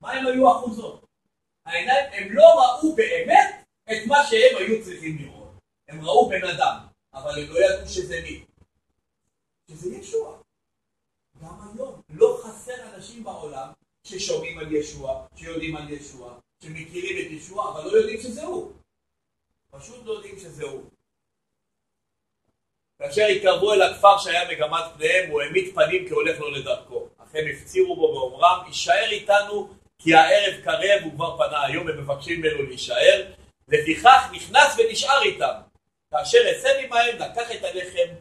מה הם היו אחוזות? העיניים, הם לא ראו באמת את מה שהם היו צריכים לראות. הם ראו בן אדם, אבל הם לא ידעו שזה מי. שזה ישוע. גם היום לא חסר אנשים בעולם ששומעים על ישוע, שיודעים על ישוע, שמכירים את ישוע, אבל לא יודעים שזה הוא. פשוט לא יודעים שזה הוא. כאשר התקרבו אל הכפר שהיה מגמת פניהם, הוא העמיד פנים כהולך לו לדרכו. הם הפצירו בו באומרם, יישאר איתנו כי הערב קרב וכבר פנה היום, הם מבקשים ממנו להישאר. לפיכך נכנס ונשאר איתם. כאשר הסב עמהם, לקח את הלחם,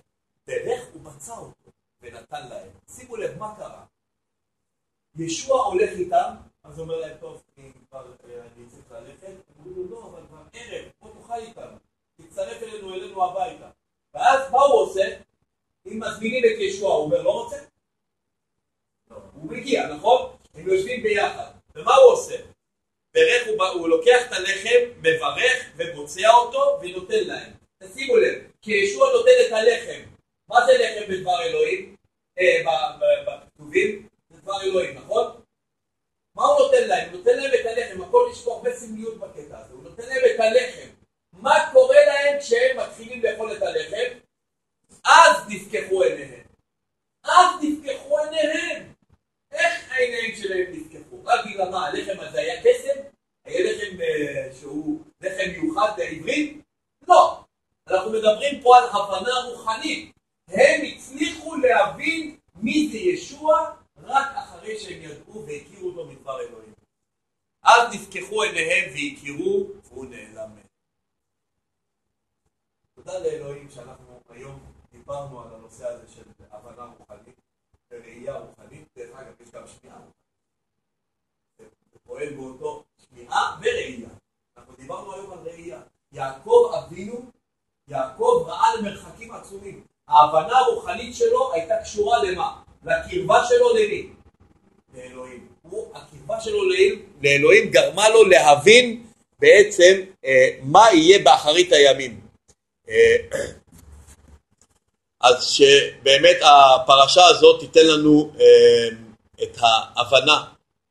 דרך ובצע אותו, ונתן להם. שימו לב, מה קרה? ישוע הולך איתם, אז הוא אומר להם, טוב, אני כבר, אני צריך ללכת. אמרו לו, לא, אבל כבר ערב, בוא תאכל איתנו. תצטרף אלינו, אלינו הביתה. ואז מה הוא עושה? אם מזמינים את ישוע, הוא אומר, לא רוצה? הוא מגיע, נכון? הם יושבים ביחד. ומה הוא עושה? ברך הוא, הוא לוקח את הלחם, מברך ובוצע אותו ונותן להם. תשימו לב, כי ישוע נותן את הלחם. מה זה לחם בדבר אלוהים? אה, בכתובים? זה דבר אלוהים, נכון? מה הוא נותן להם? הוא נותן להם את הלחם, הכל יש פה הרבה סמליות בקטע הזה. הוא נותן להם את הלחם. מה קורה להם כשהם מתחילים לאכול את הלחם? אז נפקחו עיניהם. אז נפקחו עיניהם. איך העיניים שלהם נפקחו? בגלל מה, הלחם הזה היה קסם? היה לחם אה, שהוא לחם מיוחד לעברית? לא. אנחנו מדברים פה על הבנה רוחנית. הם הצליחו להבין מי זה ישוע רק אחרי שהם ידעו והכירו אותו מדבר אלוהים. אז נפקחו עיניהם והכירו והוא נעלם מהם. תודה לאלוהים שאנחנו היום דיברנו על הנושא הזה של הבנה רוחנית וראייה רוחנית. דרך אגב, יש גם שמיעה. זה פועל באותו שמיעה וראייה. אנחנו דיברנו היום על ראייה. יעקב אבינו, יעקב ראה למרחקים עצומים. ההבנה הרוחנית שלו הייתה קשורה למה? לקרבה שלו למי? לאלוהים. הוא, הקרבה שלו לאלוהים גרמה לו להבין בעצם אה, מה יהיה באחרית הימים. אה, אז שבאמת הפרשה הזאת תיתן לנו אה, את ההבנה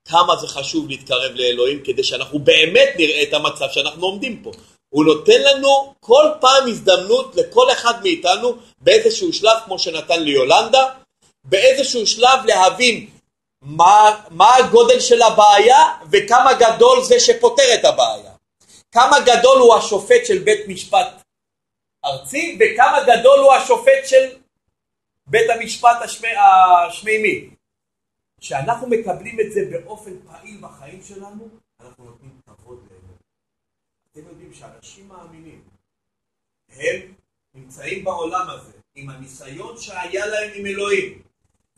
כמה זה חשוב להתקרב לאלוהים כדי שאנחנו באמת נראה את המצב שאנחנו עומדים פה. הוא נותן לנו כל פעם הזדמנות לכל אחד מאיתנו באיזשהו שלב כמו שנתן ליולנדה, באיזשהו שלב להבין מה, מה הגודל של הבעיה וכמה גדול זה שפותר את הבעיה. כמה גדול הוא השופט של בית משפט ארצי וכמה גדול הוא השופט של בית המשפט השמי, השמימי. כשאנחנו מקבלים את זה באופן פעיל בחיים שלנו, אנחנו נותנים כבוד לאלוהים. אתם יודעים שאנשים מאמינים, הם נמצאים בעולם הזה עם הניסיון שהיה להם עם אלוהים,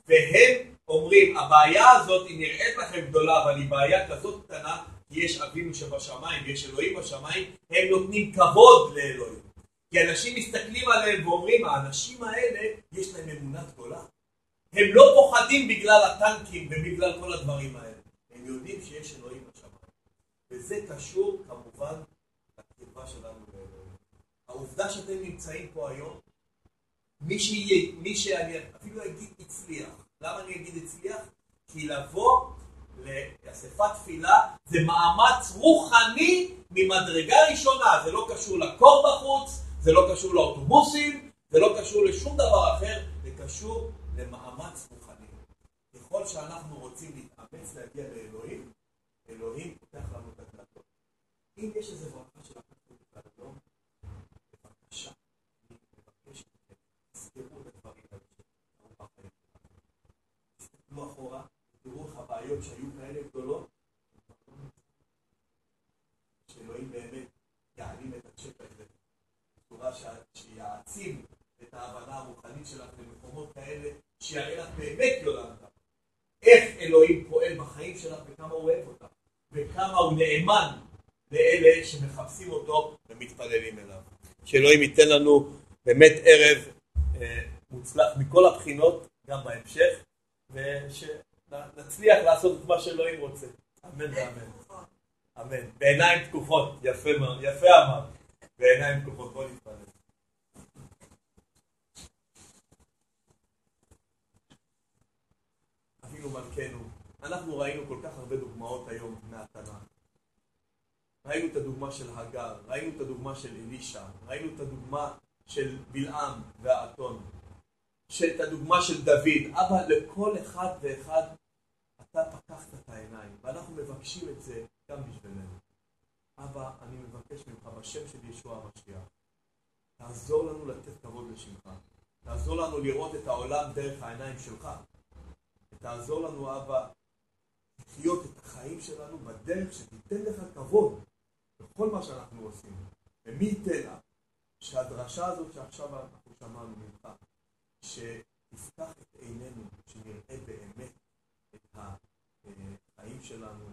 והם אומרים, הבעיה הזאת היא נראית לכם גדולה, אבל היא בעיה כזאת קטנה, כי יש אבינו שבשמיים ויש אלוהים בשמיים, הם נותנים כבוד לאלוהים. כי אנשים מסתכלים עליהם ואומרים, האנשים האלה, יש להם אמונה גדולה. הם לא פוחדים בגלל הטנקים ובגלל כל הדברים האלה. הם יודעים שיש אלוהים בשמיים. וזה קשור כמובן לקרבה שלנו לאלוהים. העובדה שאתם נמצאים פה היום, מי, שיהיה, מי שאני אפילו אגיד הצליח. למה אני אגיד הצליח? כי לבוא לאספת תפילה זה מאמץ רוחני ממדרגה ראשונה, זה לא קשור לקור בחוץ, זה לא קשור לאוטובוסים, זה לא קשור לשום דבר אחר, זה קשור למאמץ רוחני. ככל שאנחנו רוצים להתאמץ להגיע לאלוהים, אלוהים פותח לנו את הדלתות. אם יש איזה ברכה של לקחת את הדלתות, בבקשה, אני מבקש מכם, תזכרו את הדברים האלה שלנו. תסתכלו אחורה, תראו איך הבעיות שהיו כאלה גדולות, שאלוהים באמת יעלים את הצ'ק הזה בצורה שיעצים את הרוחנית שלך למקומות כאלה, שיראה לך באמת יולנדה. איך אלוהים פועל בחיים שלך וכמה הוא אוהב אותך, וכמה הוא נאמן לאלה שמחפשים אותו ומתפללים אליו. שאלוהים ייתן לנו באמת ערב אה, מוצלח מכל הבחינות, גם בהמשך, ושנצליח לעשות את מה שאלוהים רוצה. אמן ואמן. אמן. בעיניים תקופות, יפה מאוד, יפה אמר. בעיניים פקוחות, בוא נתפלל. אבינו מלכנו, אנחנו ראינו כל כך הרבה דוגמאות היום מהתנ"ך. ראינו את הדוגמה של הגר, ראינו את הדוגמה של אלישע, ראינו את הדוגמה של בלעם והאתון, את הדוגמה של דוד. אבא, לכל אחד ואחד אתה פתחת את העיניים, ואנחנו מבקשים את זה גם בשבילנו. אבא, אני מבקש ממך בשם של ישוע המשיח, תעזור לנו לתת כבוד לשמך. תעזור לנו לראות את העולם דרך העיניים שלך. ותעזור לנו, אבא, לחיות את החיים שלנו בדרך שתיתן לך כבוד בכל מה שאנחנו עושים. ומי ייתן לה שהדרשה הזאת שעכשיו אנחנו שמענו ממך, שתפתח את עינינו, שנראה באמת את החיים שלנו,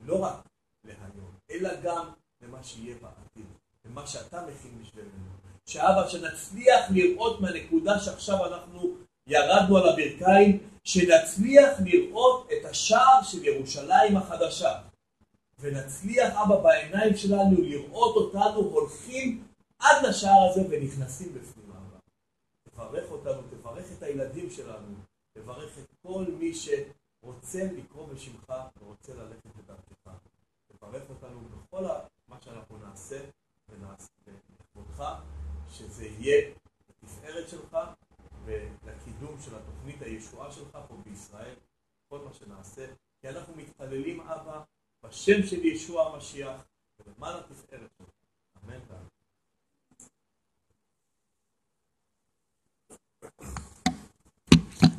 לא רק להיום, אלא גם למה שיהיה בעתיד, למה שאתה מכין בשבילנו. שאבא, שנצליח לראות מהנקודה שעכשיו אנחנו ירדנו על הברכיים, שנצליח לראות את השער של ירושלים החדשה. ונצליח, אבא, בעיניים שלנו לראות אותנו הולכים עד לשער הזה ונכנסים בפנים, אבא. תברך אותנו, תברך את הילדים שלנו, תברך את כל מי שרוצה לקרוא בשמך ורוצה ללכת לדרכך. תברך אותנו בכל מה שאנחנו נעשה ונעשה לכבודך, שזה יהיה לתפארת שלך ולקידום של התוכנית הישועה שלך פה בישראל, כל מה שנעשה, כי אנחנו מתפללים אבא בשם של ישוע המשיח ולמען התפארת שלך. אמן ואמן.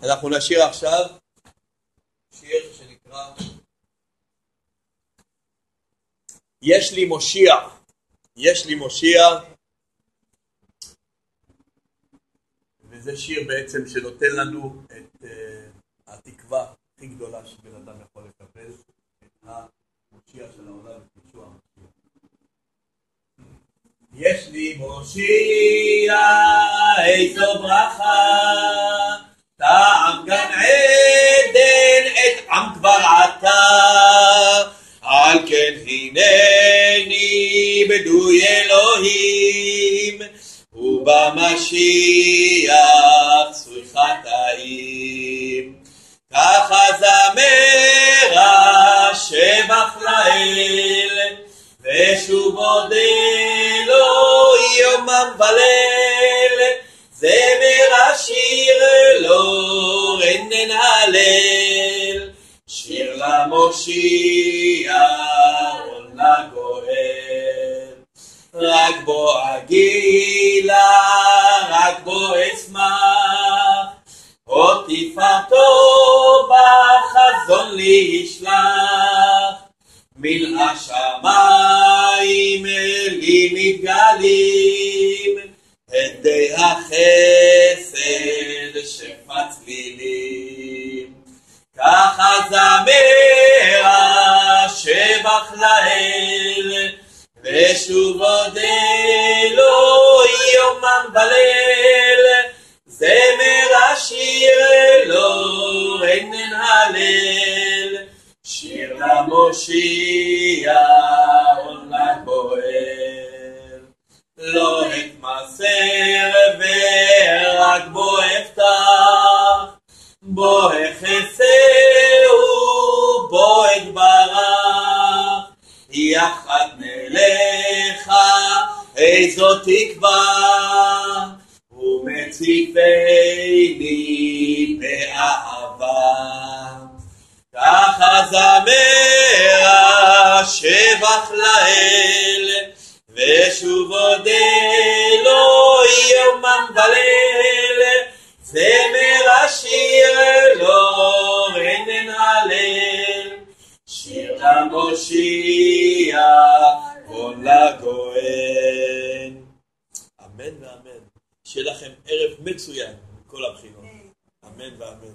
אנחנו נשאיר עכשיו שיר שנקרא יש לי מושיע, יש לי מושיע, וזה שיר בעצם שנותן לנו את uh, התקווה הכי גדולה שבן אדם יכול לקבל, את המושיע של העולם, את ישוע המושיע. יש לי מושיע, איזו ברכה, טעם גן עדן, את עם כבר עתה. על כן הנני בדוי אלוהים, המשיח צוי חטאים. ככה זמרה שבח לאל, ושוב אודה לו יומם וליל. זמר השיר לו רנן הלל, שיר למושיע רק בו אגילה, רק בו אשמח, עוד תפארתו בחזון לי ישלח. מן השמיים לי מתגלים, הדי החסד שפץ לילים. ככה זמרה שבח לאל, ושוב לו יומם וליל. זמר השיר לו רנן הלל, שיר למושיע עול לגואל. לא אתמסר ורק בו אפתח, בו אחסהו, בו אתברך, יחד נלך, איזו תקווה, ומציפני באהבה. ככה זמרה שבח לאל, ושוב אודה לו יומם וליל, זמר השיר לו רנן הלל, שיר למושיע עול לגואל. אמן ואמן. שיהיה לכם ערב מצוין מכל הבחינות. אמן ואמן.